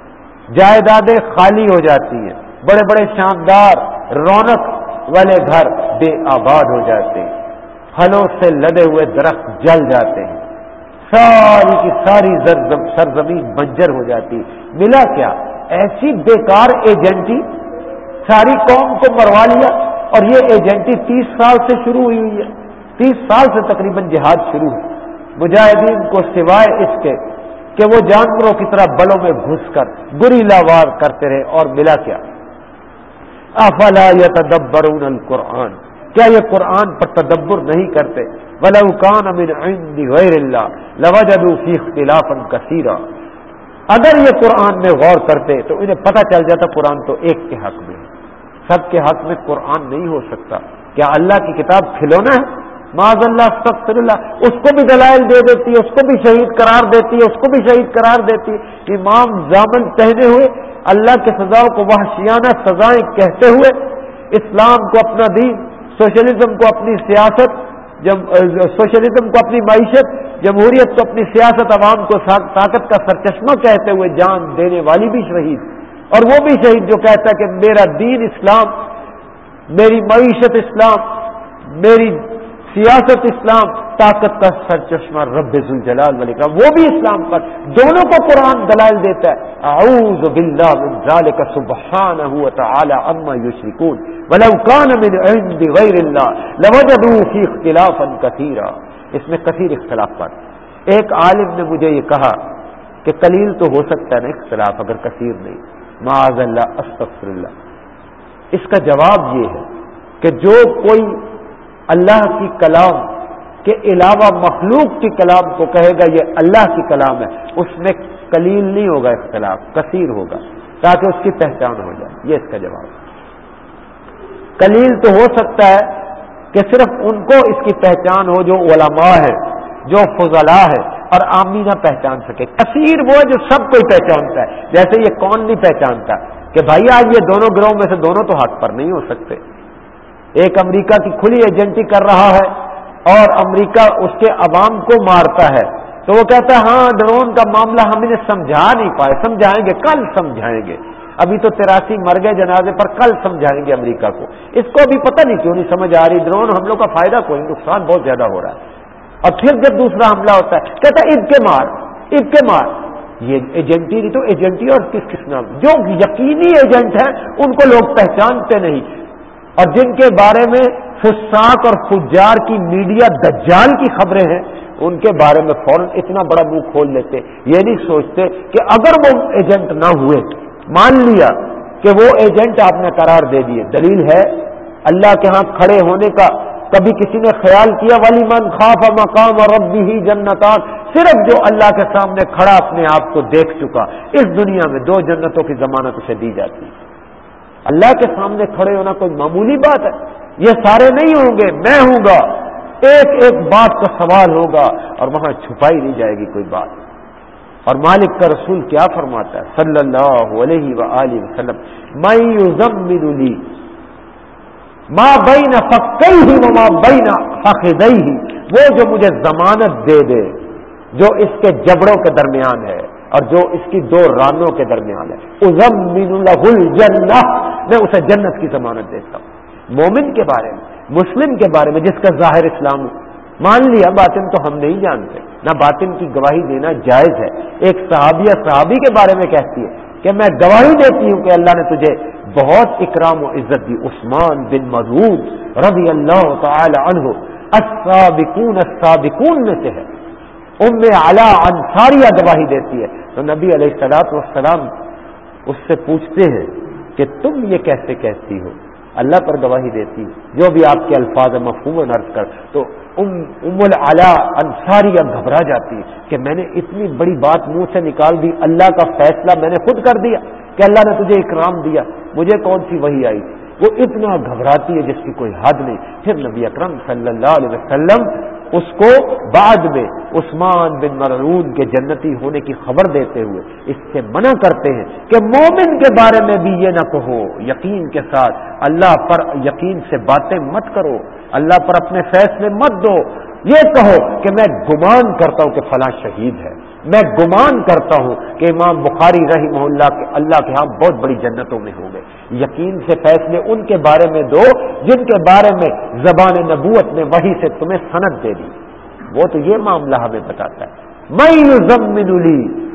جائیدادیں خالی ہو جاتی ہیں۔ بڑے بڑے شاندار رونق والے گھر بے آباد ہو جاتے ہیں۔ پھلوں سے لدے ہوئے درخت جل جاتے ہیں۔ ساری کی ساری سرزمین بنجر ہو جاتی ملا کیا؟ ایسی بیکار ایجنٹی؟ ساری قوم کو مروا لیا اور یہ ایجنٹی تیس سال سے شروع ہوئی ہوئی ہے۔ تیس سال سے تقریباً جہاد شروع ہے۔ مجاہدین کو سوائے اس کے کہ وہ جانوروں کی طرح بلوں میں گھس کر گری لاوار کرتے رہے اور ملا کیا؟ افلا یا القرآن۔ کیا یہ قرآن پر تدبر نہیں کرتے؟ امن غیر اللہ لوجدوا فی اختلافا اگر یہ قرآن میں غور کرتے تو انہیں پتہ چل جاتا قرآن تو ایک کے حق میں۔ سب کے حق میں قرآن نہیں ہو سکتا۔ کیا اللہ کی کتاب کھلونا ہے؟ معذ اللہ سخت اللہ اس کو بھی دلائل دے دیتی ہے اس کو بھی شہید قرار دیتی ہے اس کو بھی شہید قرار دیتی۔ ہے امام جامن پہنے ہوئے، اللہ کے سزاؤں کو وحشیانہ سزائیں کہتے ہوئے، اسلام کو اپنا دین، سوشلزم کو اپنی سیاست سوشلزم کو اپنی معیشت، جمہوریت کو اپنی سیاست عوام کو طاقت کا سرچشمہ کہتے ہوئے جان دینے والی بھی شہید۔ اور وہ بھی شہید جو کہتا ہے کہ میرا دین اسلام، میری معیشت اسلام، میری سیاست اسلام، طاقت کا سر چشمہ رب الجلال والے کا، وہ بھی اسلام پر دونوں کو قرآن دلائل دیتا ہے۔ اعوذ باللہ من ذالک سبحانہ وتعالی اما یشرکون۔ ولو کان من عند غیر اللہ لوجدوا فی اختلافا کثیرا۔ اس میں کثیر اختلاف پر۔ ایک عالم نے مجھے یہ کہا کہ قلیل تو ہو سکتا ہے نا اختلاف، اگر کثیر نہیں۔ معاذ اللہ، استغفر اللہ۔ اس کا جواب یہ ہے کہ جو کوئی اللہ کی کلام کے علاوہ مخلوق کی کلام کو کہے گا، یہ اللہ کی کلام ہے۔ اس میں کلیل نہیں ہوگا اختلاف، کثیر ہوگا، تاکہ اس کی پہچان ہو جائے۔ یہ اس کا جواب کلیل تو ہو سکتا ہے کہ صرف ان کو اس کی پہچان ہو جو علماء ہے جو فضلاء ہے اور آمی نہ پہچان سکے۔ کثیر وہ ہے جو سب کوئی پہچانتا ہے۔ جیسے یہ کون نہیں پہچانتا کہ بھائی، آج یہ دونوں گروہ میں سے دونوں تو حق پر نہیں ہو سکتے۔ ایک امریکہ کی کھلی ایجنٹی کر رہا ہے اور امریکہ اس کے عوام کو مارتا ہے تو وہ کہتا ہے ہاں ڈرون کا معاملہ ہم انہیں سمجھا نہیں پائے، سمجھائیں گے، کل سمجھائیں گے۔ ابھی تو تراسی مر گئے جنازے پر، کل سمجھائیں گے امریکہ کو۔ اس کو ابھی پتہ نہیں کیوں نہیں سمجھ آ رہی، ڈرون ہم لوگ کا فائدہ کوئی نقصان بہت زیادہ ہو رہا ہے۔ اور پھر جب دوسرا حملہ ہوتا ہے، کہتا ہے عید کے مار عید کے مار۔ یہ ایجنٹی نہیں تو ایجنٹی اور کس کس نام جو یقینی ایجنٹ ہیں، ان کو لوگ پہچانتے نہیں۔ اور جن کے بارے میں فساق اور فجار کی میڈیا دجال کی خبریں ہیں، ان کے بارے میں فوراً اتنا بڑا منہ کھول لیتے، یہ نہیں سوچتے کہ اگر وہ ایجنٹ نہ ہوئے، مان لیا کہ وہ ایجنٹ آپ نے قرار دے دیے، دلیل ہے اللہ کے ہاں کھڑے ہونے کا کبھی کسی نے خیال کیا والی من خواب مقام اور ربی ہی جنتان؟ صرف جو اللہ کے سامنے کھڑا اپنے آپ کو دیکھ چکا، اس دنیا میں دو جنتوں کی ضمانت اسے دی جاتی۔ ہے اللہ کے سامنے کھڑے ہونا کوئی معمولی بات ہے؟ یہ سارے نہیں ہوں گے، میں ہوں گا۔ ایک ایک بات کا سوال ہوگا اور وہاں چھپائی نہیں جائے گی کوئی بات۔ اور مالک کا رسول کیا فرماتا ہے؟ صلی اللہ علیہ و وسلم میں ماں بین فقی ہی ماں بین فقدئی ہی وہ جو مجھے ضمانت دے دے، جو اس کے جبڑوں کے درمیان ہے۔ اور جو اس کی دو رانوں کے درمیان ہے. ازم مین الجنہ میں اسے جنت کی ضمانت دیتا ہوں. مومن کے بارے میں، مسلم کے بارے میں، جس کا ظاہر اسلام مان لیا، باطن تو ہم نہیں جانتے. نہ باطن کی گواہی دینا جائز ہے. ایک صحابیہ صحابی کے بارے میں کہتی ہے کہ میں گواہی دیتی ہوں کہ اللہ نے تجھے بہت اکرام و عزت دی. عثمان بن مضود رضی اللہ تعالی عنہ السابقون السابقون میں سے ہے. ام اعلیٰ انصاریہ گواہی دیتی ہے. تو نبی علیہ السلاط والسلام اس سے پوچھتے ہیں کہ تم یہ کیسے کہتی ہو؟ اللہ پر گواہی دیتی جو بھی آپ کے الفاظ مفہوم نرس کر، تو ام ام العلا انصاریہ گھبرا جاتی کہ میں نے اتنی بڑی بات منہ سے نکال دی، اللہ کا فیصلہ میں نے خود کر دیا کہ اللہ نے تجھے اکرام دیا۔ مجھے کون سی وہی آئی؟ وہ اتنا گھبراتی ہے جس کی کوئی حد نہیں۔ پھر نبی اکرم صلی اللہ علیہ وسلم اس کو بعد میں عثمان بن مرعون کے جنتی ہونے کی خبر دیتے ہوئے اس سے منع کرتے ہیں کہ مومن کے بارے میں بھی یہ نہ کہو، یقین کے ساتھ اللہ پر یقین سے باتیں مت کرو، اللہ پر اپنے فیصلے مت دو۔ یہ کہو کہ میں گمان کرتا ہوں کہ فلاں شہید ہے۔ میں گمان کرتا ہوں کہ امام بخاری رہی محلہ کے اللہ کے ہاں بہت بڑی جنتوں میں ہوں گے۔ یقین سے فیصلے ان کے بارے میں دو جن کے بارے میں زبان نبوت نے وہی سے تمہیں سند دے دی۔ وہ تو یہ معاملہ ہمیں بتاتا ہے۔ میں ضمن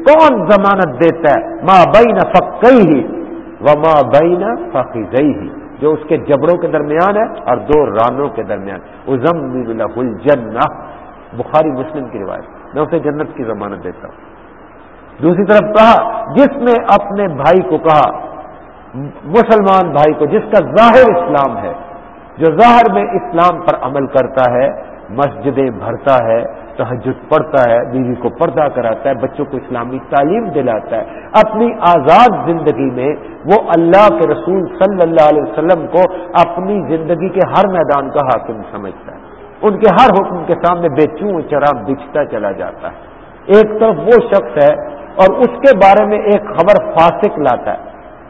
کون ضمانت دیتا ہے؟ ماں بین فقی ہی و ماں بین فقی ہی جو اس کے جبڑوں کے درمیان ہے اور دو رانوں کے درمیان۔ ازم الجنہ۔ بخاری مسلم کی روایت۔ میں اسے جنت کی ضمانت دیتا ہوں۔ دوسری طرف کہا، جس نے اپنے بھائی کو کہا، مسلمان بھائی کو، جس کا ظاہر اسلام ہے، جو ظاہر میں اسلام پر عمل کرتا ہے، مسجدیں بھرتا ہے تحجد پڑھتا ہے، بیوی کو پردہ کراتا ہے، بچوں کو اسلامی تعلیم دلاتا ہے، اپنی آزاد زندگی میں وہ اللہ کے رسول صلی اللہ علیہ وسلم کو اپنی زندگی کے ہر میدان کا حاکم سمجھتا ہے۔ ان کے ہر حکم کے سامنے بے چوں چراب بچھتا چلا جاتا ہے۔ ایک طرف وہ شخص ہے اور اس کے بارے میں ایک خبر فاسق لاتا ہے۔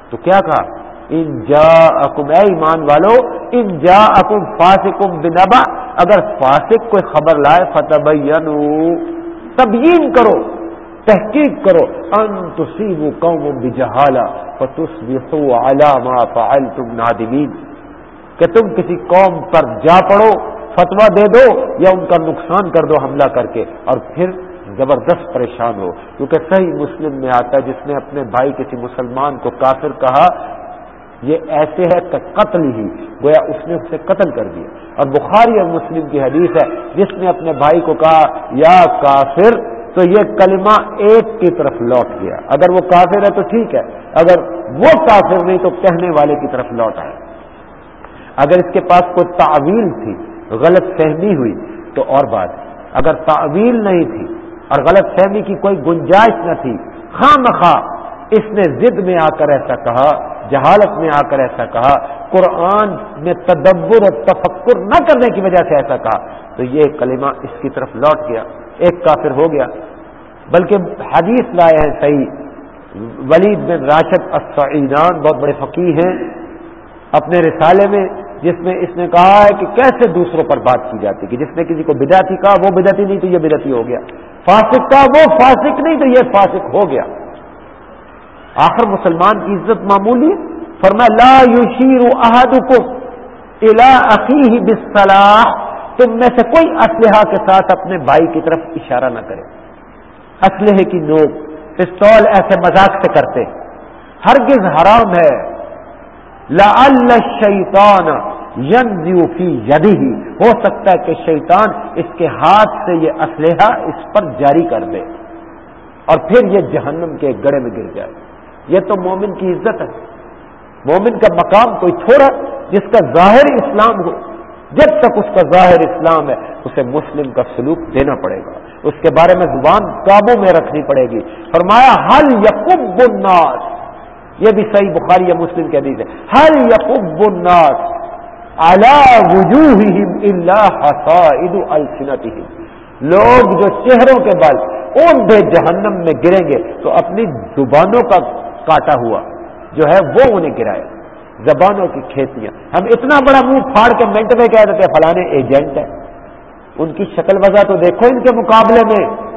تو کیا کہا؟ ان جا اکم اے ایمان والو، ان جا اکم فاسکم بنبا اگر فاسق کوئی خبر لائے فتح تبیین کرو، تحقیق کرو۔ ان تصیب قوم بجہالا، فتصبحوا على ما فعلتم نادمین۔ کہ تم کسی قوم پر جا پڑو فتوا دے دو یا ان کا نقصان کر دو حملہ کر کے اور پھر زبردست پریشان ہو۔ کیونکہ صحیح مسلم میں آتا ہے، جس نے اپنے بھائی کسی مسلمان کو کافر کہا، یہ ایسے ہے کہ قتل ہی، گویا اس نے اسے قتل کر دیا۔ اور بخاری اور مسلم کی حدیث ہے، جس نے اپنے بھائی کو کہا، یا کافر، تو یہ کلمہ ایک کی طرف لوٹ گیا۔ اگر وہ کافر ہے تو ٹھیک ہے، اگر وہ کافر نہیں تو کہنے والے کی طرف لوٹ آئے۔ اگر اس کے پاس کوئی تعویل تھی غلط فہمی ہوئی تو اور بات اگر تعویل نہیں تھی اور غلط فہمی کی کوئی گنجائش نہ تھی، خواہ مخواہ اس نے ضد میں آ کر ایسا کہا، جہالت میں آ کر ایسا کہا، قرآن میں تدبر اور تفکر نہ کرنے کی وجہ سے ایسا کہا، تو یہ کلمہ اس کی طرف لوٹ گیا، ایک کافر ہو گیا۔ بلکہ حدیث لائے ہیں صحیح، ولید بن راشد السعیدان بہت بڑے فقیر ہیں۔ اپنے رسالے میں، جس میں اس نے کہا ہے کہ کیسے دوسروں پر بات کی جاتی کہ جس نے کسی کو بدعتی کہا، وہ بدعتی نہیں تو یہ بدعتی ہو گیا۔ فاسق کا وہ فاسق نہیں تو یہ فاسق ہو گیا۔ آخر مسلمان کی عزت معمولی فرما لا یشیر احدکم الى اخیہ بالصلاح۔ تم میں سے کوئی اسلحہ کے ساتھ اپنے بھائی کی طرف اشارہ نہ کرے۔ اسلحے کی نوک، پستول ایسے مذاق سے کرتے۔ ہرگز حرام ہے۔ لا الشیطان فی یدی ہی ہو سکتا ہے کہ شیطان اس کے ہاتھ سے یہ اسلحہ اس پر جاری کر دے اور پھر یہ جہنم کے گڑے میں گر جائے۔ یہ تو مومن کی عزت ہے۔ مومن کا مقام کوئی تھوڑا جس کا ظاہر اسلام ہو۔ جب تک اس کا ظاہر اسلام ہے، اسے مسلم کا سلوک دینا پڑے گا۔ اس کے بارے میں زبان قابو میں رکھنی پڑے گی۔ فرمایا حل یقب الناس یہ بھی صحیح بخاری یا مسلم کے حدیث ہے۔ حل یقب الناس لوگ جو چہروں کے بل ان بے جہنم میں گریں گے تو اپنی زبانوں کا کاٹا ہوا جو ہے وہ انہیں گرائے۔ زبانوں کی کھیتیاں۔ ہم اتنا بڑا منہ پھاڑ کے منٹ میں کہہ دیتے فلانے ایجنٹ ہے۔ ان کی شکل وجہ تو دیکھو ان کے مقابلے میں۔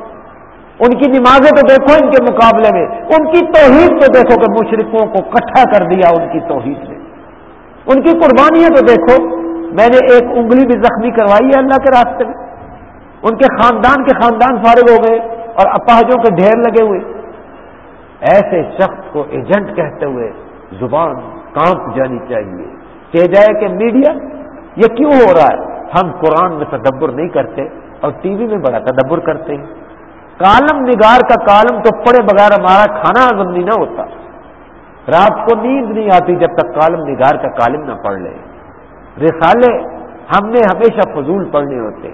ان کی نمازیں تو دیکھو ان کے مقابلے میں، ان کی توحید تو دیکھو کہ مشرقوں کو کٹھا کر دیا ان کی توحید نے۔ ان کی قربانیاں تو دیکھو، میں نے ایک انگلی بھی زخمی کروائی ہے اللہ کے راستے میں۔ ان کے خاندان کے خاندان فارغ ہو گئے اور اپاہجوں کے ڈھیر لگے ہوئے۔ ایسے شخص کو ایجنٹ کہتے ہوئے زبان کانپ جانی چاہیے۔ کہ جائے کہ میڈیا، یہ کیوں ہو رہا ہے؟ ہم قرآن میں تدبر نہیں کرتے اور ٹی وی میں بڑا تدبر کرتے ہیں۔ کالم نگار کا کالم تو پڑے بغیر ہمارا کھانا ہزم نہیں نہ ہوتا۔ رات کو نیند نہیں آتی جب تک کالم نگار کا کالم نہ پڑھ لے۔ رسالے ہم نے ہمیشہ فضول پڑھنے ہوتے۔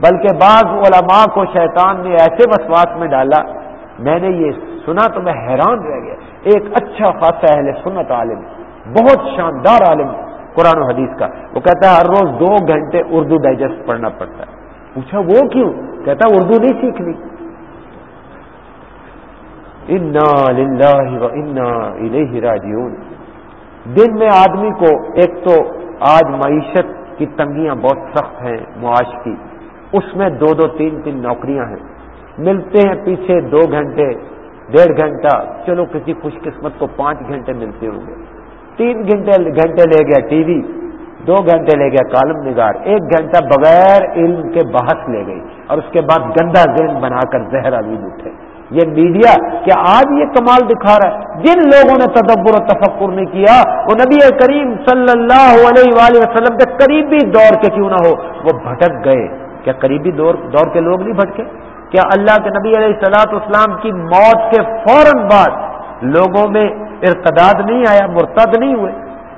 بلکہ بعض علماء کو شیطان نے ایسے وسواس میں ڈالا۔ میں نے یہ سنا تو میں حیران رہ گیا۔ ایک اچھا خاصا اہل سنت عالم، بہت شاندار عالم قرآن و حدیث کا۔ وہ کہتا ہے ہر روز دو گھنٹے اردو ڈائجسٹ پڑھنا پڑتا ہے۔ پوچھا وہ کیوں؟ کہتا ہے اردو نہیں سیکھنی۔ انا للہ و انا الیہ راجعون۔ دن میں آدمی کو ایک تو آج معیشت کی تنگیاں بہت سخت ہیں معاش کی۔ اس میں دو دو تین تین نوکریاں ہیں۔ ملتے ہیں پیچھے دو گھنٹے، ڈیڑھ گھنٹہ، چلو کسی خوش قسمت کو پانچ گھنٹے ملتے ہوں گے۔ تین گھنٹے گھنٹے لے گیا ٹی وی، دو گھنٹے لے گیا کالم نگار۔ ایک گھنٹہ بغیر علم کے بحث لے گئی اور اس کے بعد گندا ذہن بنا کر زہر علوم اٹھے۔ یہ میڈیا کیا آج یہ کمال دکھا رہا ہے۔ جن لوگوں نے تدبر و تفکر نہیں کیا، وہ نبی کریم صلی اللہ علیہ وآلہ وسلم کے قریبی دور کے کیوں نہ ہو؟ وہ بھٹک گئے۔ کیا قریبی دور دور کے لوگ نہیں بھٹکے؟ کیا اللہ کے نبی علیہ السلاط اسلام کی موت کے فوراً بعد لوگوں میں ارتداد نہیں آیا، مرتد نہیں ہوئے؟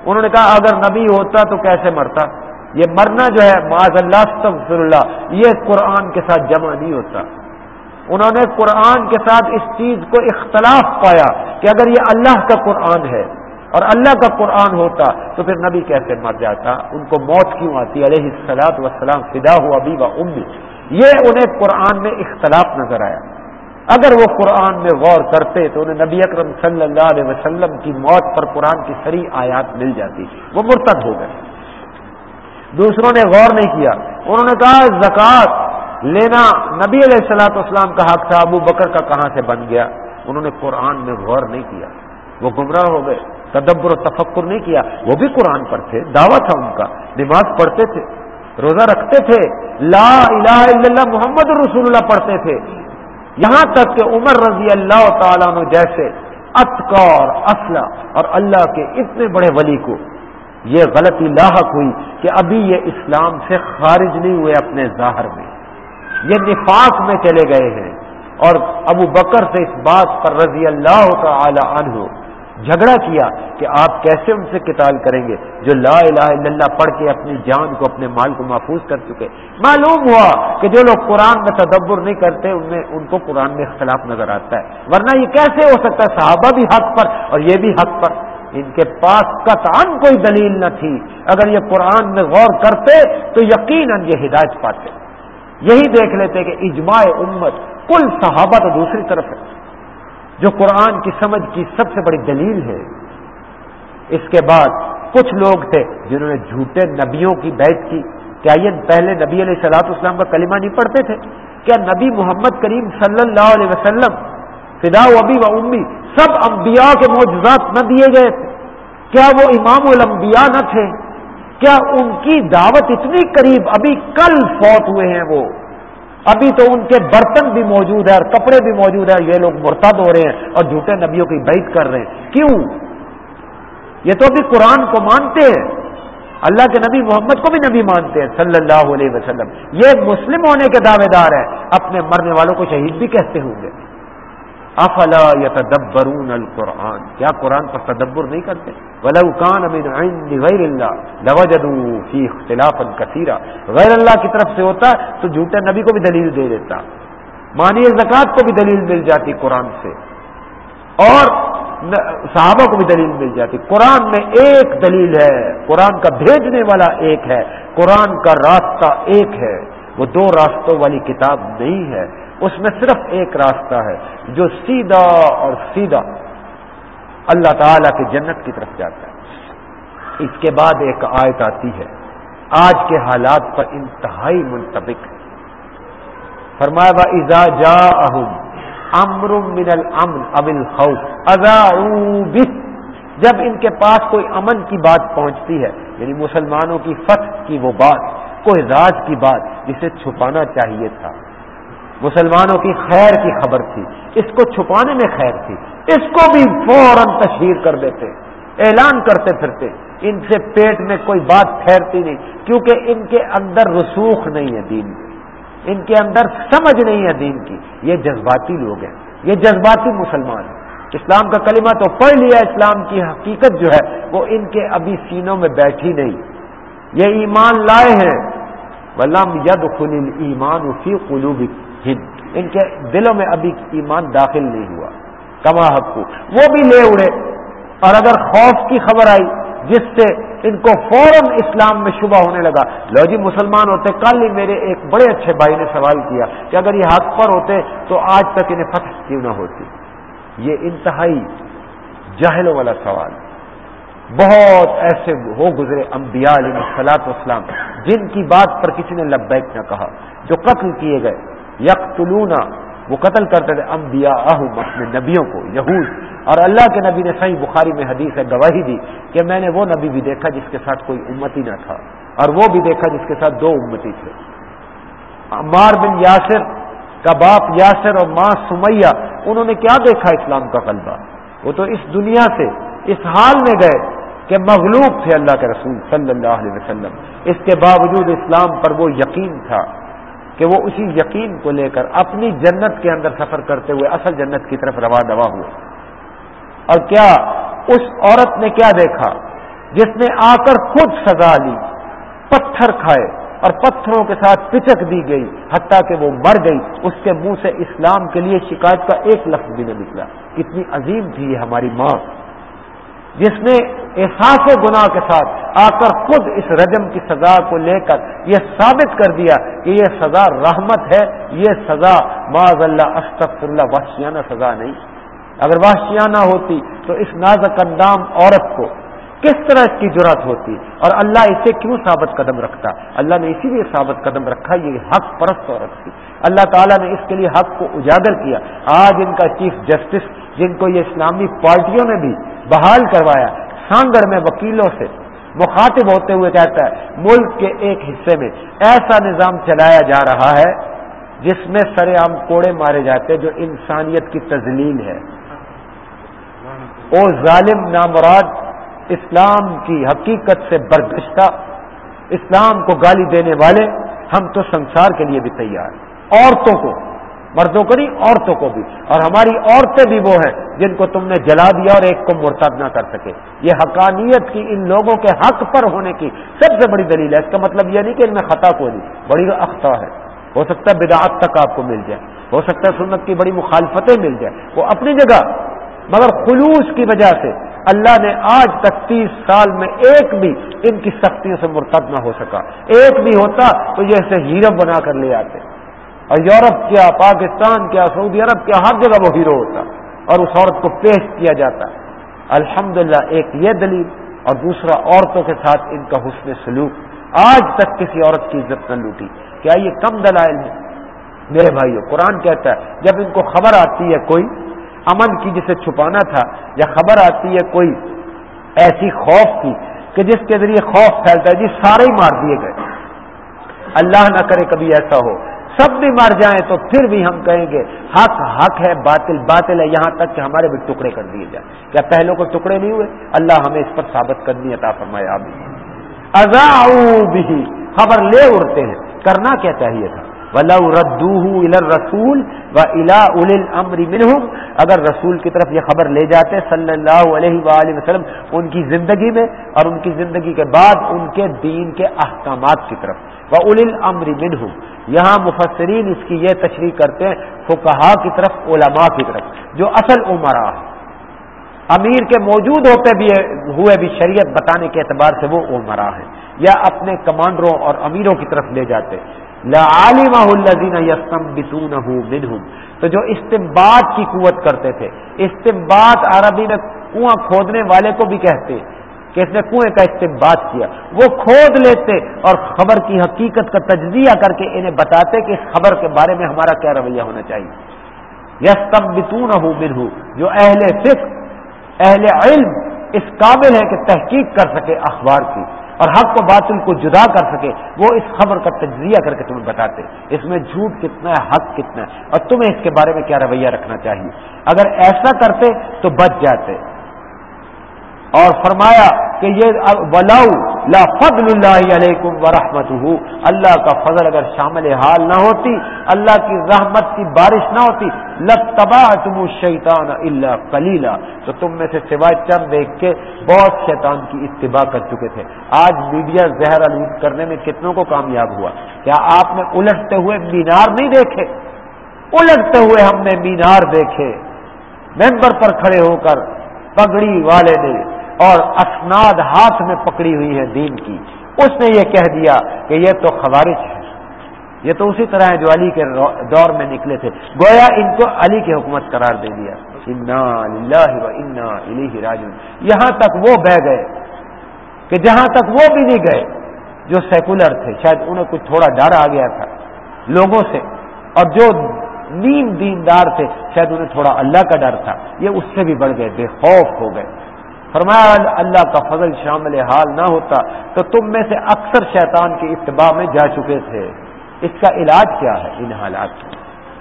انہوں نے کہا، اگر نبی ہوتا تو کیسے مرتا؟ یہ مرنا جو ہے معذ اللہ اللہ، یہ قرآن کے ساتھ جمع نہیں ہوتا۔ انہوں نے قرآن کے ساتھ اس چیز کو اختلاف پایا کہ اگر یہ اللہ کا قرآن ہے اور اللہ کا قرآن ہوتا تو پھر نبی کیسے مر جاتا؟ ان کو موت کیوں آتی؟ علیہ السلاط وسلام فدا ہو ابھی و امی یہ انہیں قرآن میں اختلاف نظر آیا۔ اگر وہ قرآن میں غور کرتے تو انہیں نبی اکرم صلی اللہ علیہ وسلم کی موت پر قرآن کی سری آیات مل جاتی۔ وہ مرتد ہو گئے۔ دوسروں نے غور نہیں کیا۔ انہوں نے کہا، زکوٰۃ لینا نبی علیہ السلاۃ اسلام کا حق تھا، ابو بکر کا کہاں سے بن گیا؟ انہوں نے قرآن میں غور نہیں کیا۔ وہ گمراہ ہو گئے، تدبر و تفکر نہیں کیا۔ وہ بھی قرآن پر تھے، دعویٰ تھا ان کا۔ نماز پڑھتے تھے، روزہ رکھتے تھے۔ لا الہ الا اللہ محمد رسول اللہ پڑھتے تھے۔ یہاں تک کہ عمر رضی اللہ تعالیٰ نے جیسے اتکار اسلح اور اللہ کے اتنے بڑے ولی کو۔ یہ غلطی لاحق ہوئی کہ ابھی یہ اسلام سے خارج نہیں ہوئے اپنے ظاہر میں۔ یہ نفاق میں چلے گئے ہیں۔ اور ابو بکر سے اس بات پر رضی اللہ تعالی عنہ جھگڑا کیا کہ آپ کیسے ان سے کتاب کریں گے جو لا الہ الا اللہ پڑھ کے اپنی جان کو اپنے مال کو محفوظ کر چکے۔ معلوم ہوا کہ جو لوگ قرآن میں تدبر نہیں کرتے، ان میں ان کو قرآن میں اختلاف نظر آتا ہے۔ ورنہ یہ کیسے ہو سکتا ہے؟ صحابہ بھی حق پر اور یہ بھی حق پر۔ ان کے پاس قطعا کوئی دلیل نہ تھی۔ اگر یہ قرآن میں غور کرتے تو یقیناً یہ ہدایت پاتے۔ یہی دیکھ لیتے کہ اجماع امت کل صحابہ تو دوسری طرف ہے، جو قرآن کی سمجھ کی سب سے بڑی دلیل ہے۔ اس کے بعد کچھ لوگ تھے جنہوں نے جھوٹے نبیوں کی بیعت کی۔ کیا یہ پہلے نبی علیہ سلاط اسلام کا کلمہ نہیں پڑھتے تھے؟ کیا نبی محمد کریم صلی اللہ علیہ وسلم، فدا و ابی و امی، سب انبیاء کے معجزات نہ دیے گئے تھے؟ کیا وہ امام الانبیاء نہ تھے؟ کیا ان کی دعوت اتنی قریب ابھی کل فوت ہوئے ہیں وہ؟ ابھی تو ان کے برتن بھی موجود ہے اور کپڑے بھی موجود ہیں، یہ لوگ مرتد ہو رہے ہیں اور جھوٹے نبیوں کی بیت کر رہے ہیں۔ کیوں؟ یہ تو ابھی قرآن کو مانتے ہیں۔ اللہ کے نبی محمد کو بھی نبی مانتے ہیں صلی اللہ علیہ وسلم۔ یہ مسلم ہونے کے دعوے دار ہیں۔ اپنے مرنے والوں کو شہید بھی کہتے ہوں گے۔ افلا یتدبرون القرآن؟ کیا قرآن پر تدبر نہیں کرتے؟ ولو کان من عند غیر اللہ لوجدوا فی اختلافا کثیرا۔ غیر اللہ کی طرف سے ہوتا تو جھوٹے نبی کو بھی دلیل دے دیتا۔ مانی زکوٰۃ کو بھی دلیل مل جاتی قرآن سے۔ اور صحابہ کو بھی دلیل مل جاتی۔ قرآن میں ایک دلیل ہے۔ قرآن کا بھیجنے والا ایک ہے۔ قرآن کا راستہ ایک ہے۔ وہ دو راستوں والی کتاب نہیں ہے۔ اس میں صرف ایک راستہ ہے، جو سیدھا اور سیدھا اللہ تعالی کی جنت کی طرف جاتا ہے۔ اس کے بعد ایک آیت آتی ہے، آج کے حالات پر انتہائی منطبق ہے۔ فرمایا با ازا جا امر من الامن ابل خوف ازا جب ان کے پاس کوئی امن کی بات پہنچتی ہے یعنی مسلمانوں کی فتح کی وہ بات، کوئی راز کی بات جسے چھپانا چاہیے تھا مسلمانوں کی خیر کی خبر تھی، اس کو چھپانے میں خیر تھی، اس کو بھی فوراً تشہیر کر دیتے، اعلان کرتے پھرتے۔ ان سے پیٹ میں کوئی بات ٹھہرتی نہیں، کیونکہ ان کے اندر رسوخ نہیں ہے دین کی، ان کے اندر سمجھ نہیں ہے دین کی۔ یہ جذباتی لوگ ہیں، یہ جذباتی مسلمان ہیں۔ اسلام کا کلمہ تو پڑھ لیا، اسلام کی حقیقت جو ہے وہ ان کے ابھی سینوں میں بیٹھی نہیں۔ یہ ایمان لائے ہیں۔ ولم ید خل ایمان اسی قلوب ہند۔ ان کے دلوں میں ابھی ایمان داخل نہیں ہوا۔ کما حق کو وہ بھی لے اڑے۔ اور اگر خوف کی خبر آئی، جس سے ان کو فوراً اسلام میں شبہ ہونے لگا۔ لو جی مسلمان ہوتے، کل ہی میرے ایک بڑے اچھے بھائی نے سوال کیا کہ اگر یہ حق پر ہوتے تو آج تک انہیں فتح کیوں نہ ہوتی؟ یہ انتہائی جاہلوں والا سوال۔ بہت ایسے ہو گزرے انبیاء علیہ سلاط اسلام جن کی بات پر کسی نے لبیک نہ کہا، جو قتل کیے گئے۔ یکلونا وہ قتل کرتے تھے انبیاء اپنے نبیوں کو، یہود۔ اور اللہ کے نبی نے صحیح بخاری میں حدیث ہے، گواہی دی کہ میں نے وہ نبی بھی دیکھا جس کے ساتھ کوئی امتی نہ تھا، اور وہ بھی دیکھا جس کے ساتھ دو امتی تھے۔ عمار بن یاسر کا باپ یاسر اور ماں سمیہ، انہوں نے کیا دیکھا اسلام کا غلبہ؟ وہ تو اس دنیا سے، اس حال میں گئے کہ مغلوب تھے اللہ کے رسول صلی اللہ علیہ وسلم۔ اس کے باوجود اسلام پر وہ یقین تھا۔ کہ وہ اسی یقین کو لے کر اپنی جنت کے اندر سفر کرتے ہوئے اصل جنت کی طرف روا دوا ہوئے۔ اور کیا اس عورت نے کیا دیکھا؟ جس نے آ کر خود سزا لی، پتھر کھائے اور پتھروں کے ساتھ پچک دی گئی، حتیٰ کہ وہ مر گئی۔ اس کے منہ سے اسلام کے لیے شکایت کا ایک لفظ بھی نہ نکلا۔ کتنی عظیم تھی یہ ہماری ماں۔ جس نے احساس گناہ کے ساتھ آ کر خود اس رجم کی سزا کو لے کر یہ ثابت کر دیا کہ یہ سزا رحمت ہے، یہ سزا معذ اللہ اشتف اللہ وحشیانہ سزا نہیں۔ اگر وحشیانہ ہوتی تو اس نازک اندام عورت کو کس طرح اس کی ضرورت ہوتی؟ اور اللہ اسے کیوں ثابت قدم رکھتا؟ اللہ نے اسی لیے ثابت قدم رکھا، یہ حق پرست عورت تھی۔ اللہ تعالیٰ نے اس کے لیے حق کو اجاگر کیا۔ آج ان کا چیف جسٹس جن کو یہ اسلامی پارٹیوں نے بھی بحال کروایا سانگڑ میں وکیلوں سے، مخاطب ہوتے ہوئے کہتا ہے، ملک کے ایک حصے میں ایسا نظام چلایا جا رہا ہے جس میں سر عام کوڑے مارے جاتے جو انسانیت کی تزلیل ہے۔ اور ظالم نامراد، اسلام کی حقیقت سے برگشتہ، اسلام کو گالی دینے والے، ہم تو سنسار کے لیے بھی تیار۔ عورتوں کو مردوں کو نہیں، عورتوں کو بھی۔ اور ہماری عورتیں بھی وہ ہیں جن کو تم نے جلا دیا اور ایک کو مرتب نہ کر سکے۔ یہ حقانیت کی ان لوگوں کے حق پر ہونے کی سب سے بڑی دلیل ہے۔ اس کا مطلب یہ نہیں کہ ان میں خطا کو نہیں، بڑی اختہ ہے۔ ہو سکتا ہے بدعات تک آپ کو مل جائے، ہو سکتا ہے سنت کی بڑی مخالفتیں مل جائے۔ وہ اپنی جگہ، مگر خلوص کی وجہ سے اللہ نے آج تک تیس سال میں ایک بھی ان کی سختیوں سے مرتب نہ ہو سکا۔ ایک بھی ہوتا تو یہ اسے ہیرو بنا کر لے آتے۔ اور یورپ کیا، پاکستان کیا، سعودی عرب کیا، ہر جگہ وہ ہیرو ہوتا اور اس عورت کو پیش کیا جاتا الحمد ایک یہ دلیل اور دوسرا عورتوں کے ساتھ ان کا حسن سلوک۔ آج تک کسی عورت کی عزت نہ لوٹی۔ کیا یہ کم دلائل ہے میرے بھائیو، قرآن کہتا ہے، جب ان کو خبر آتی ہے کوئی امن کی جسے چھپانا تھا، یا خبر آتی ہے کوئی ایسی خوف کی کہ جس کے ذریعے خوف پھیلتا ہے جی سارے ہی مار دیے گئے۔ اللہ نہ کرے کبھی ایسا ہو۔ سب بھی مر جائیں تو پھر بھی ہم کہیں گے، حق حق ہے، باطل باطل ہے، یہاں تک کہ ہمارے بھی ٹکڑے کر دیے جائیں۔ کیا پہلوں کو ٹکڑے نہیں ہوئے؟ اللہ ہمیں اس پر ثابت کرنی عطا فرمایا ابھی ازا بھی خبر لے اڑتے ہیں۔ کرنا کیا چاہیے تھا؟ ولو ردوہ رسول و الا امر منہم اگر رسول کی طرف یہ خبر لے جاتے صلی اللہ علیہ وآلہ وسلم، ان کی زندگی میں اور ان کی زندگی کے بعد ان کے دین کے احکامات کی طرف۔ وہ اول امر منہم یہاں مفسرین اس کی یہ تشریح کرتے ہیں، فقہا کی طرف، علماء کی طرف۔ جو اصل عمرہ امیر کے موجود ہوتے بھی ہوئے بھی شریعت بتانے کے اعتبار سے وہ عمرہ ہیں۔ یا اپنے کمانڈروں اور امیروں کی طرف لے جاتے تو جو استمباد کی قوت کرتے تھے استمباد عربی میں کنواں کھودنے والے کو بھی کہتے کہ اس نے کنویں کا استمباد کیا۔ وہ کھود لیتے اور خبر کی حقیقت کا تجزیہ کر کے انہیں بتاتے کہ اس خبر کے بارے میں ہمارا کیا رویہ ہونا چاہیے۔ یستم بتون ہوں جو اہل فکر اہل علم اس قابل ہے کہ تحقیق کر سکے اخبار کی اور حق و باطل کو جدا کر سکے، وہ اس خبر کا تجزیہ کر کے تمہیں بتاتے۔ اس میں جھوٹ کتنا ہے، حق کتنا ہے، اور تمہیں اس کے بارے میں کیا رویہ رکھنا چاہیے۔ اگر ایسا کرتے تو بچ جاتے۔ اور فرمایا کہ یہ ولاؤ لا فضل اللہ علیکم ورحمت اللہ کا فضل اگر شامل حال نہ ہوتی، اللہ کی رحمت کی بارش نہ ہوتی لب تباہ تم شیطان اللہ کلیلہ تو تم میں سے سوائے چند دیکھ کے بہت شیطان کی اتباع کر چکے تھے۔ آج میڈیا زہر آلود کرنے میں کتنوں کو کامیاب ہوا۔ کیا آپ نے الٹتے ہوئے مینار نہیں دیکھے؟ الٹتے ہوئے ہم نے مینار دیکھے۔ ممبر پر کھڑے ہو کر پگڑی والے نے اور اسناد ہاتھ میں پکڑی ہوئی ہے دین کی۔ اس نے یہ کہہ دیا کہ یہ تو خوارج ہے یہ تو اسی طرح ہے جو علی کے دور میں نکلے تھے۔ گویا ان کو علی کی حکومت قرار دے دیا۔ انا راج یہاں تک وہ بہ گئے کہ جہاں تک وہ بھی نہیں گئے، جو سیکولر تھے، شاید انہیں کچھ تھوڑا ڈر آ گیا تھا لوگوں سے۔ اور جو نیم دیندار تھے، شاید انہیں تھوڑا اللہ کا ڈر تھا۔ یہ اس سے بھی بڑھ گئے، بے خوف ہو گئے۔ فرمایا، اللہ کا فضل شامل حال نہ ہوتا تو تم میں سے اکثر شیطان کی اتباع میں جا چکے تھے۔ اس کا علاج کیا ہے؟ ان حالات میں۔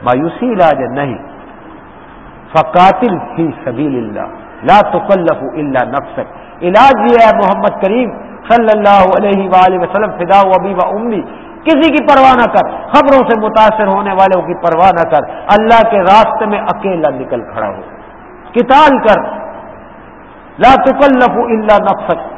مایوسی علاج ہے نہیں۔ فقاتل فی سبیل اللہ لا تکلف اللہ نفسک۔ علاج یہ ہے محمد کریم صلی اللہ علیہ وآلہ وسلم، فدا و ابی و امی۔ کسی کی پرواہ نہ کر۔ خبروں سے متاثر ہونے والوں کی پرواہ نہ کر۔ اللہ کے راستے میں اکیلا نکل کھڑا ہو۔ کتال کر۔ لا تکلف الا نفسک۔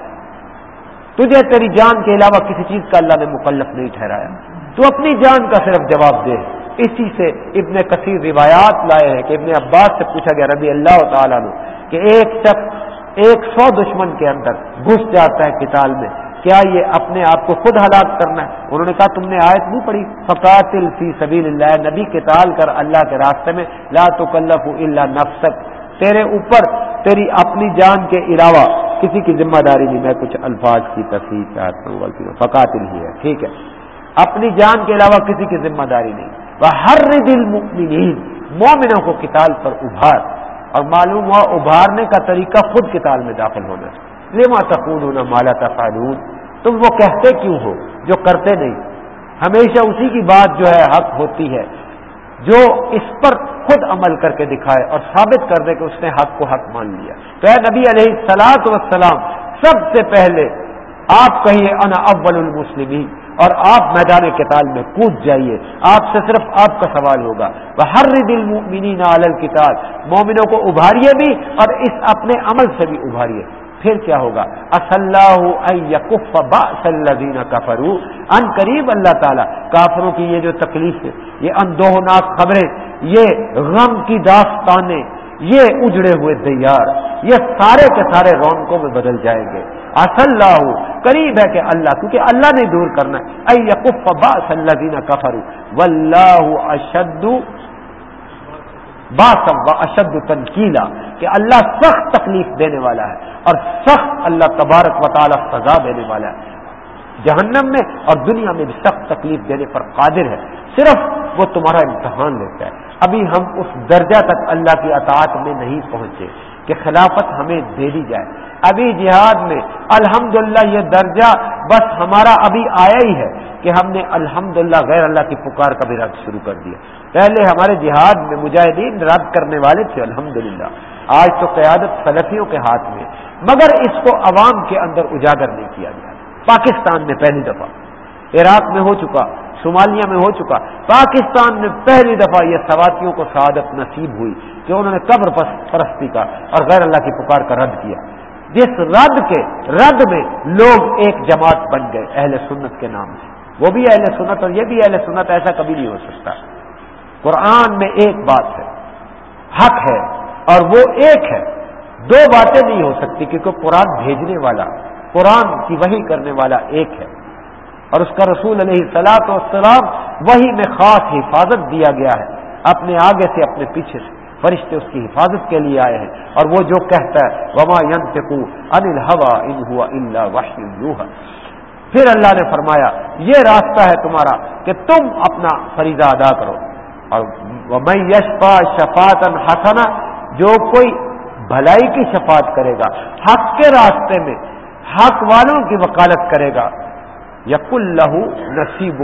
تجھے تیری جان کے علاوہ کسی چیز کا اللہ نے مکلف نہیں ٹھہرایا۔ تو اپنی جان کا صرف جواب دے۔ اسی سے ابن کثیر روایات لائے ہیں کہ ابن عباس سے پوچھا گیا ربی اللہ تعالیٰ نے کہ ایک شخص ایک سو دشمن کے اندر گھس جاتا ہے کتال میں۔ کیا یہ اپنے آپ کو خود ہلاک کرنا ہے؟ انہوں نے کہا تم نے آیت نہیں پڑھی۔ فقاتل فی سبیل اللہ نبی کتال کر اللہ کے راستے میں، لا تکلف الا نفسک۔ تیرے اوپر تیری اپنی جان کے علاوہ کسی کی ذمہ داری نہیں، میں کچھ الفاظ کی تصویر چاہتا ہوں، غلطی فقاتل ہی ہے، ٹھیک ہے۔ اپنی جان کے علاوہ کسی کی ذمہ داری نہیں۔ وہ ہر دل مومنوں کو کتاب پر ابھار۔ اور معلوم ہوا، ابھارنے کا طریقہ خود کتاب میں داخل ہونا۔ لما تقون ہونا مالا تفالون تم وہ کہتے کیوں ہو جو کرتے نہیں؟ ہمیشہ اسی کی بات جو ہے، حق ہوتی ہے۔ جو اس پر خود عمل کر کے دکھائے اور ثابت کر دے کہ اس نے حق کو حق مان لیا۔ تو اے نبی علیہ سلاط وسلام سب سے پہلے آپ کہیے انا اول المسلمین اور آپ میدان کتاب میں کود جائیے۔ آپ سے صرف آپ کا سوال ہوگا۔ وہ ہر دل مینین عالل کتاب مومنوں کو ابھاریے بھی اور اس اپنے عمل سے بھی ابھاریے۔ پھر کیا ہوگا؟ کفرو ان قریب اللہ تعالیٰ، کافروں کی یہ جو تکلیف ہے، یہ اندوہناک خبریں، یہ غم کی داستانیں، یہ اجڑے ہوئے دیار، یہ سارے کے سارے رونقوں میں بدل جائیں گے۔ اللہ قریب ہے کہ اللہ، کیونکہ اللہ نے دور کرنا ہے۔ کفر اشد باسم و اشد اشد تنقیلا کہ اللہ سخت تکلیف دینے والا ہے اور سخت اللہ تبارک و تعالی سزا دینے والا ہے۔ جہنم میں اور دنیا میں بھی سخت تکلیف دینے پر قادر ہے۔ صرف وہ تمہارا امتحان لیتا ہے۔ ابھی ہم اس درجہ تک اللہ کی اطاعت میں نہیں پہنچے۔ کہ خلافت ہمیں دے دی جائے۔ ابھی جہاد میں الحمدللہ یہ درجہ بس ہمارا ابھی آیا ہی ہے کہ ہم نے الحمدللہ غیر اللہ کی پکار کا بھی رد شروع کر دیا۔ پہلے ہمارے جہاد میں مجاہدین رد کرنے والے تھے، الحمدللہ۔ آج تو قیادت سلفیوں کے ہاتھ میں مگر اس کو عوام کے اندر اجاگر نہیں کیا گیا۔ پاکستان میں پہلی دفعہ، عراق میں ہو چکا۔ صومالیہ میں ہو چکا۔ پاکستان میں پہلی دفعہ یہ سواتیوں کو سعادت نصیب ہوئی کہ انہوں نے قبر پرستی کا اور غیر اللہ کی پکار کا رد کیا۔ جس رد کے رد میں لوگ ایک جماعت بن گئے اہل سنت کے نام سے۔ وہ بھی اہل سنت اور یہ بھی اہل سنت، ایسا کبھی نہیں ہو سکتا۔ قرآن میں ایک بات ہے، حق ہے اور وہ ایک ہے۔ دو باتیں نہیں ہو سکتی کیونکہ قرآن بھیجنے والا، قرآن کی وہی کرنے والا ایک ہے۔ اور اس کا رسول علیہ سلاط والسلام وہی میں خاص حفاظت دیا گیا ہے، اپنے آگے سے اپنے پیچھے سے، فرشتے اس کی حفاظت کے لیے آئے ہیں۔ اور وہ جو کہتا ہے، وما انل ہوا ان ہوا اللہ پھر اللہ نے فرمایا، یہ راستہ ہے تمہارا کہ تم اپنا فریضہ ادا کرو۔ اور میں یشپا شفات حسنا جو کوئی بھلائی کی شفات کرے گا، حق کے راستے میں حق والوں کی وکالت کرے گا۔ یق اللہ نصیب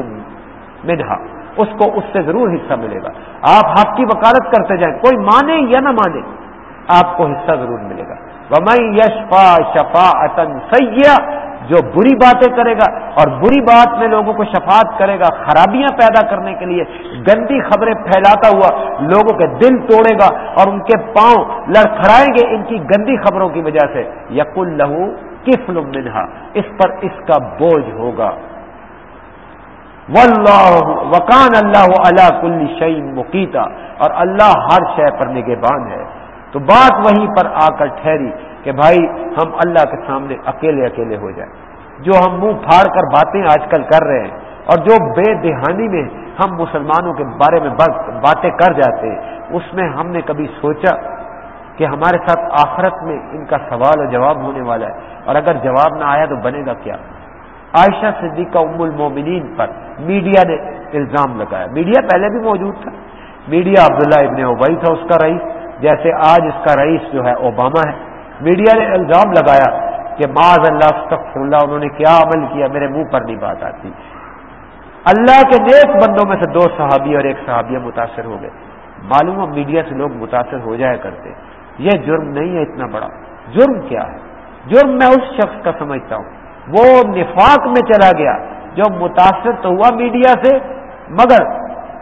منہا۔ اس کو اس سے ضرور حصہ ملے گا۔ آپ حق کی وکالت کرتے جائیں، کوئی مانے یا نہ مانے، آپ کو حصہ ضرور ملے گا۔ ومئی یشفا شفا اتن سیاح جو بری باتیں کرے گا اور بری بات میں لوگوں کو شفاعت کرے گا، خرابیاں پیدا کرنے کے لیے گندی خبریں پھیلاتا ہوا لوگوں کے دل توڑے گا اور ان کے پاؤں لڑکھڑائیں گے ان کی گندی خبروں کی وجہ سے۔ یق الہو کفل منہا اس پر اس کا بوجھ ہوگا۔ واللہ وکان اللہ اللہ کل شعین مقیتا اور اللہ ہر شے پر نگہبان ہے۔ تو بات وہیں پر آ کر ٹھہری کہ بھائی ہم اللہ کے سامنے اکیلے اکیلے ہو جائیں۔ جو ہم منہ پھاڑ کر باتیں آج کل کر رہے ہیں اور جو بے دہانی میں ہم مسلمانوں کے بارے میں باتیں کر جاتے ہیں، اس میں ہم نے کبھی سوچا کہ ہمارے ساتھ آخرت میں ان کا سوال و جواب ہونے والا ہے۔ اور اگر جواب نہ آیا تو بنے گا کیا؟ عائشہ صدیقہ ام المومنین پر میڈیا نے الزام لگایا۔ میڈیا پہلے بھی موجود تھا۔ میڈیا عبداللہ ابن اوبئی تھا اس کا رئیس۔ جیسے آج اس کا رئیس جو ہے اوباما ہے۔ میڈیا نے الزام لگایا کہ معذ اللہ تخر اللہ، انہوں نے کیا عمل کیا؟ میرے منہ پر نہیں بات آتی۔ اللہ کے نیک بندوں میں سے دو صحابی اور ایک صحابیہ متاثر ہو گئے۔ معلوم ہو میڈیا سے لوگ متاثر ہو جایا کرتے۔ یہ جرم نہیں ہے اتنا بڑا۔ جرم کیا ہے؟ جرم میں اس شخص کا سمجھتا ہوں۔ وہ نفاق میں چلا گیا، جو متاثر تو ہوا میڈیا سے، مگر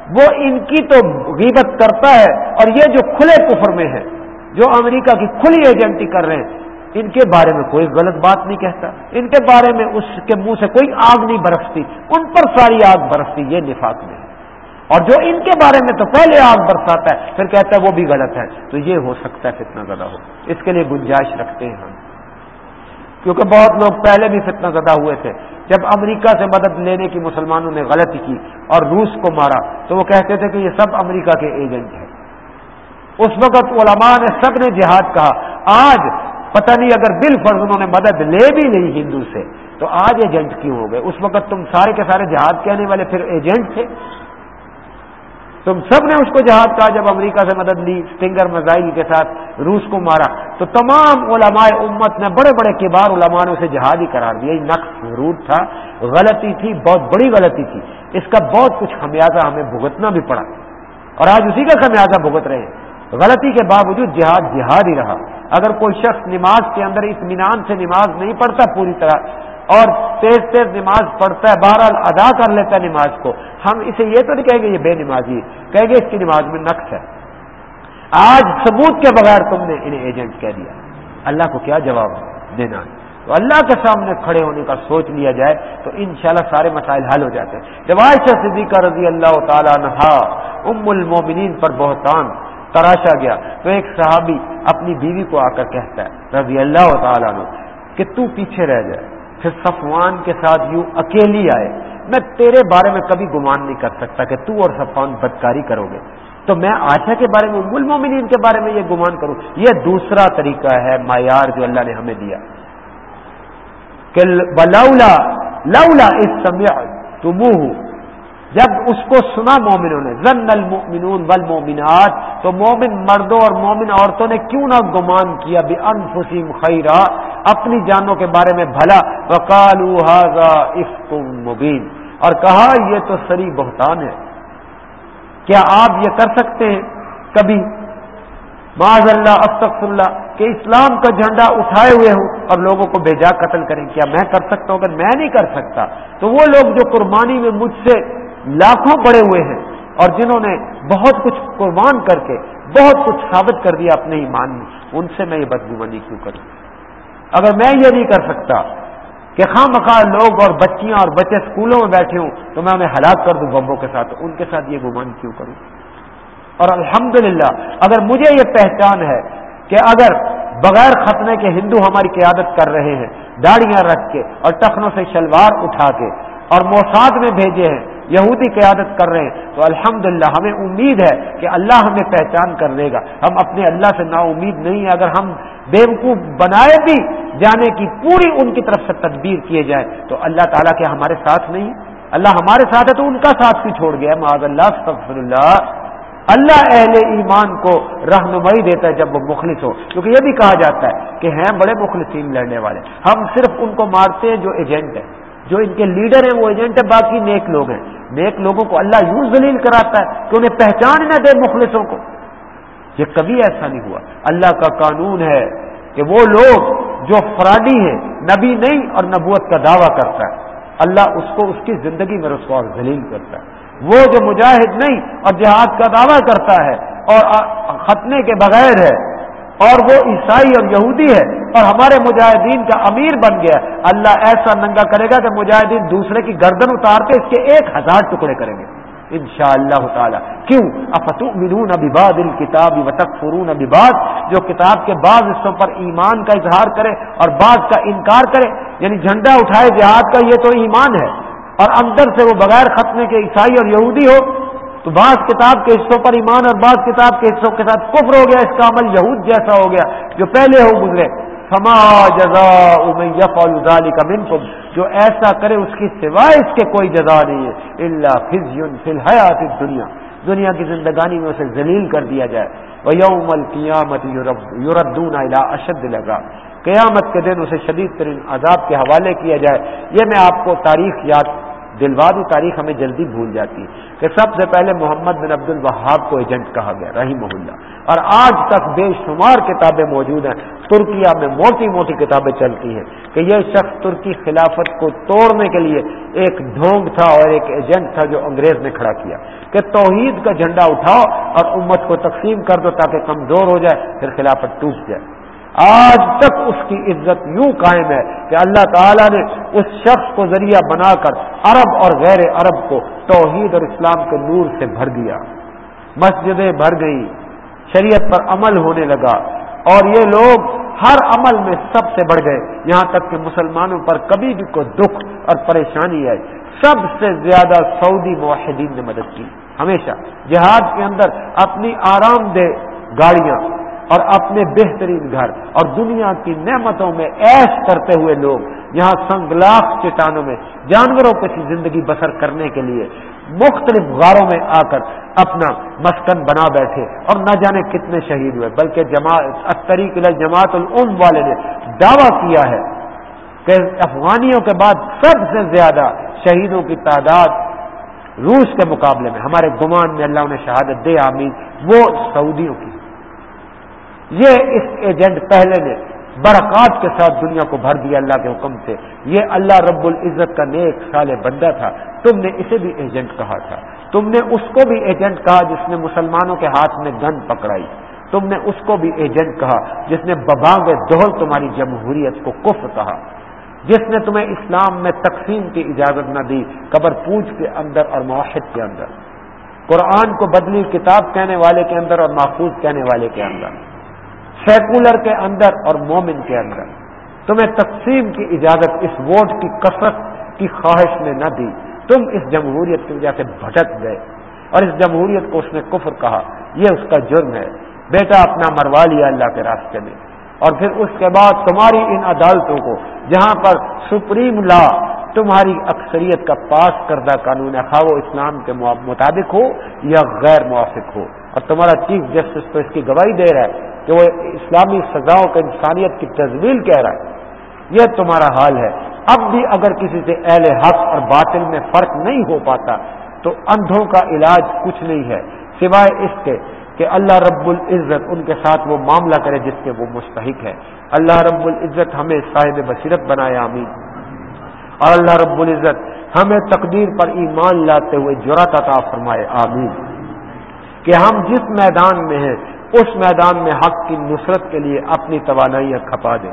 وہ ان کی تو غیبت کرتا ہے۔ اور یہ جو کھلے کفر میں ہے، جو امریکہ کی کھلی ایجنٹی کر رہے ہیں، ان کے بارے میں کوئی غلط بات نہیں کہتا۔ ان کے بارے میں اس کے منہ سے کوئی آگ نہیں برستی۔ ان پر ساری آگ برستی، یہ نفاق میں ہے۔ اور جو ان کے بارے میں تو پہلے آگ برساتا ہے، پھر کہتا ہے وہ بھی غلط ہے۔ تو یہ ہو سکتا ہے فتنہ زدہ ہو۔ اس کے لیے گنجائش رکھتے ہیں ہم۔ کیونکہ بہت لوگ پہلے بھی فتنہ زدہ ہوئے تھے۔ جب امریکہ سے مدد لینے کی مسلمانوں نے غلطی کی اور روس کو مارا، تو وہ کہتے تھے کہ یہ سب امریکہ کے ایجنٹ ہیں۔ اس وقت علماء نے سب نے جہاد کہا۔ آج پتہ نہیں اگر بل فرض انہوں نے مدد لے بھی نہیں ہندو سے، تو آج ایجنٹ کیوں ہو گئے؟ اس وقت تم سارے کے سارے جہاد کہنے والے پھر ایجنٹ تھے۔ تم سب نے اس کو جہاد کہا جب امریکہ سے مدد لی اسٹنگر مزائل کے ساتھ روس کو مارا، تو تمام علماء امت نے بڑے بڑے کبار علماء نے اسے جہاد ہی قرار دیا۔ نقص ضرور تھا۔ غلطی تھی، بہت بڑی غلطی تھی۔ اس کا بہت کچھ خمیازہ ہمیں بھگتنا بھی پڑا۔ اور آج اسی کا خمیازہ بھگت رہے ہیں۔ غلطی کے باوجود جہاد جہاد ہی رہا۔ اگر کوئی شخص نماز کے اندر اطمینان سے نماز نہیں پڑھتا، پوری طرح اور تیز تیز نماز پڑھتا ہے، بہرحال ادا کر لیتا ہے نماز کو۔ ہم اسے یہ تو نہیں کہیں گے یہ بے نمازی کہیں گے اس کی نماز میں نقص ہے۔ آج ثبوت کے بغیر تم نے انہیں ایجنٹ کہہ دیا۔ اللہ کو کیا جواب دینا ہے؟ تو اللہ کے سامنے کھڑے ہونے کا سوچ لیا جائے تو انشاءاللہ سارے مسائل حل ہو جاتے ہیں۔ جب عائشہ صدیقہ رضی اللہ تعالیٰ نہا ام المومنین پر بہتان تراشا گیا تو ایک صحابی اپنی بیوی کو آ کر کہتا ہے، رضی اللہ تعالیٰ عنہ، کہ تو پیچھے رہ جائے پھر صفوان کے ساتھ یوں اکیلی آئے۔ میں تیرے بارے میں کبھی گمان نہیں کر سکتا کہ تو اور صفوان بدکاری کرو گے۔ تو میں آشا کے بارے میں، المومنین کے بارے میں یہ گمان کروں۔ یہ دوسرا طریقہ ہے معیار جو اللہ نے ہمیں دیا۔ کہ لولا لولا اس سمے تم جب اس کو سنا مومنوں نے زن المؤمنون والمؤمنات، تو مومن مردوں اور مومن عورتوں نے کیوں نہ گمان کیا بھی انفسیم خیرا، اپنی جانوں کے بارے میں بھلا وکالو افق مبین۔ اور کہا، یہ تو سری بہتان ہے۔ کیا آپ یہ کر سکتے ہیں؟ کبھی۔ معاذ اللہ، استغفر اللہ، کہ اسلام کا جھنڈا اٹھائے ہوئے ہوں اور لوگوں کو بے جا قتل کریں۔ کیا میں کر سکتا ہوں؟ اگر میں نہیں کر سکتا، تو وہ لوگ جو قربانی میں مجھ سے لاکھوں پڑے ہوئے ہیں اور جنہوں نے بہت کچھ قربان کر کے بہت کچھ ثابت کر دیا اپنے ایمان میں، ان سے میں یہ بدگمانی کیوں کروں؟ اگر میں یہ نہیں کر سکتا کہ خواہ مخواہ لوگ اور بچیاں اور بچے اسکولوں میں بیٹھے ہوں تو میں انہیں ہلاک کر دوں بمبوں کے ساتھ، ان کے ساتھ یہ گمان کیوں کروں؟ اور الحمدللہ، اگر مجھے یہ پہچان ہے کہ اگر بغیر ختنے کے ہندو ہماری قیادت کر رہے ہیں، داڑیاں رکھ کے اور ٹخنوں سے شلوار اٹھا کے اور موساد میں بھیجے ہیں یہودی قیادت کر رہے ہیں، تو الحمدللہ ہمیں امید ہے کہ اللہ ہمیں پہچان کر لے گا۔ ہم اپنے اللہ سے نا امید نہیں ہے اگر ہم بیوقوف بنائے بھی جانے کی پوری ان کی طرف سے تدبیر کیے جائے تو اللہ تعالیٰ کے ہمارے ساتھ نہیں؟ اللہ ہمارے ساتھ ہے تو ان کا ساتھ بھی چھوڑ گیا؟ معاذ اللہ سفر اللہ اللہ اہل ایمان کو رہنمائی دیتا ہے جب وہ مخلص ہو، کیونکہ یہ بھی کہا جاتا ہے کہ ہیں بڑے مخلصین لڑنے والے۔ ہم صرف ان کو مارتے ہیں جو ایجنٹ ہیں۔ جو ان کے لیڈر ہیں وہ ایجنٹ ہے باقی نیک لوگ ہیں۔ نیک لوگوں کو اللہ یوں ذلیل کراتا ہے کہ انہیں پہچان نہ دے مخلصوں کو۔ یہ کبھی ایسا نہیں ہوا۔ اللہ کا قانون ہے کہ وہ لوگ جو فراڈی ہیں، نبی نہیں اور نبوت کا دعویٰ کرتا ہے۔ اللہ اس کو اس کی زندگی میں رسوا ذلیل کرتا ہے۔ وہ جو مجاہد نہیں اور جہاد کا دعویٰ کرتا ہے اور ختنے کے بغیر ہے اور وہ عیسائی اور یہودی ہے اور ہمارے مجاہدین کا امیر بن گیا اللہ ایسا ننگا کرے گا کہ مجاہدین دوسرے کی گردن اتار کے اس کے ایک ہزار ٹکڑے کریں گے۔ ان شاء اللہ تعالیٰ۔ کیوں؟ افتو ملون اباد ان کتاب وطق فرون اباد جو کتاب کے بعض حصوں پر ایمان کا اظہار کرے اور بعض کا انکار کرے۔ یعنی جھنڈا اٹھائے جہاد کا یہ تو ایمان ہے۔ اور اندر سے وہ بغیر ختمے کے عیسائی اور یہودی ہو تو بعض کتاب کے حصوں پر ایمان اور بعض کتاب کے حصوں کے ساتھ کفر ہو گیا، اس کا عمل یہود جیسا ہو گیا، جو پہلے ہو گزرے۔ فما جزا کا من جو ایسا کرے، اس کی سوائے اس کے کوئی جزا نہیں ہے۔ اللہ فی الحیات دنیا دنیا کی زندگانی میں اسے ذلیل کر دیا جائے۔ وہ یوم القیامت یوردون اشد لگا قیامت کے دن اسے شدید ترین عذاب کے حوالے کیا جائے۔ یہ میں آپ کو تاریخ یاد دلوادی تاریخ ہمیں جلدی بھول جاتی ہے کہ سب سے پہلے محمد بن عبد الوہاب کو ایجنٹ کہا گیا، رحیم محلہ۔ اور آج تک بے شمار کتابیں موجود ہیں ترکیا میں موٹی موٹی کتابیں چلتی ہیں کہ یہ شخص ترکی خلافت کو توڑنے کے لیے ایک ڈھونگ تھا اور ایک ایجنٹ تھا جو انگریز نے کھڑا کیا۔ کہ توحید کا جھنڈا اٹھاؤ اور امت کو تقسیم کر دو تاکہ کمزور ہو جائے، پھر خلافت ٹوٹ جائے۔ آج تک اس کی عزت یوں قائم ہے کہ اللہ تعالیٰ نے اس شخص کو ذریعہ بنا کر عرب اور غیر عرب کو توحید اور اسلام کے نور سے بھر دیا۔ مسجدیں بھر گئی شریعت پر عمل ہونے لگا اور یہ لوگ ہر عمل میں سب سے بڑھ گئے۔ یہاں تک کہ مسلمانوں پر کبھی بھی کوئی دکھ اور پریشانی ہے سب سے زیادہ سعودی معاہدین نے مدد کی۔ ہمیشہ جہاد کے اندر اپنی آرام دہ گاڑیاں اور اپنے بہترین گھر اور دنیا کی نعمتوں میں ایش کرتے ہوئے لوگ یہاں سنگلاخ چٹانوں میں جانوروں کی زندگی بسر کرنے کے لیے مختلف غاروں میں آ کر اپنا مسکن بنا بیٹھے اور نہ جانے کتنے شہید ہوئے، بلکہ جماعت طریق جماعت العم والے نے دعویٰ کیا ہے کہ افغانیوں کے بعد سب سے زیادہ شہیدوں کی تعداد روس کے مقابلے میں، ہمارے گمان میں اللہ نے شہادت دے، آمین، وہ سعودیوں کی۔ یہ اس ایجنٹ پہلے نے برکات کے ساتھ دنیا کو بھر دیا اللہ کے حکم سے۔ یہ اللہ رب العزت کا نیک سال بندہ تھا۔ تم نے اسے بھی ایجنٹ کہا تھا۔ تم نے اس کو بھی ایجنٹ کہا جس نے مسلمانوں کے ہاتھ میں گن پکڑائی۔ تم نے اس کو بھی ایجنٹ کہا جس نے ببانگ دہل تمہاری جمہوریت کو کف کہا۔ جس نے تمہیں اسلام میں تقسیم کی اجازت نہ دی، قبر پوچھ کے اندر اور معاہد کے اندر۔ قرآن کو بدلی، کتاب کہنے والے کے اندر اور محفوظ کہنے والے کے اندر۔ سیکولر کے اندر اور مومن کے اندر۔ تمہیں تقسیم کی اجازت، اس ووٹ کی کثرت کی خواہش نے نہ دی۔ تم اس جمہوریت کی وجہ سے بھٹک گئے۔ اور اس جمہوریت کو اس نے کفر کہا۔ یہ اس کا جرم ہے۔ بیٹا، اپنا مروا لیا اللہ کے راستے میں۔ اور پھر اس کے بعد تمہاری ان عدالتوں کو، جہاں پر سپریم لا تمہاری اکثریت کا پاس کردہ قانون ہے، خواہ وہ اسلام کے مطابق ہو یا غیر موافق ہو۔ اور تمہارا چیف جسٹس تو اس کی گواہی دے رہا ہے کہ وہ اسلامی سزاؤں کا انسانیت کی تجویل کہہ رہا ہے۔ یہ تمہارا حال ہے۔ اب بھی اگر کسی سے اہل حق اور باطل میں فرق نہیں ہو پاتا، تو اندھوں کا علاج کچھ نہیں ہے۔ سوائے اس کے کہ اللہ رب العزت ان کے ساتھ وہ معاملہ کرے جس کے وہ مستحق ہے۔ اللہ رب العزت ہمیں صاحب بصیرت بنائے، آمین۔ اور اللہ رب العزت ہمیں تقدیر پر ایمان لاتے ہوئے جرات عطا فرمائے، آمین۔ کہ ہم جس میدان میں ہیں، اس میدان میں حق کی نصرت کے لیے اپنی توانائیاں کھپا دے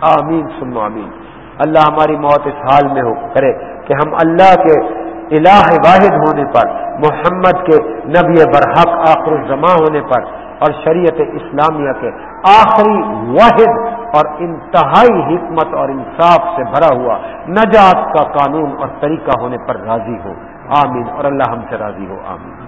آمین سن آمین۔ اللہ ہماری موت اس حال میں ہو، کرے کہ ہم اللہ کے الہ واحد ہونے پر، محمد کے نبی برحق آخر الزما ہونے پر اور شریعت اسلامیہ کے آخری واحد اور انتہائی حکمت اور انصاف سے بھرا ہوا نجات کا قانون اور طریقہ ہونے پر راضی ہو۔ آمین۔ اور اللہ ہم سے راضی ہو۔ آمین۔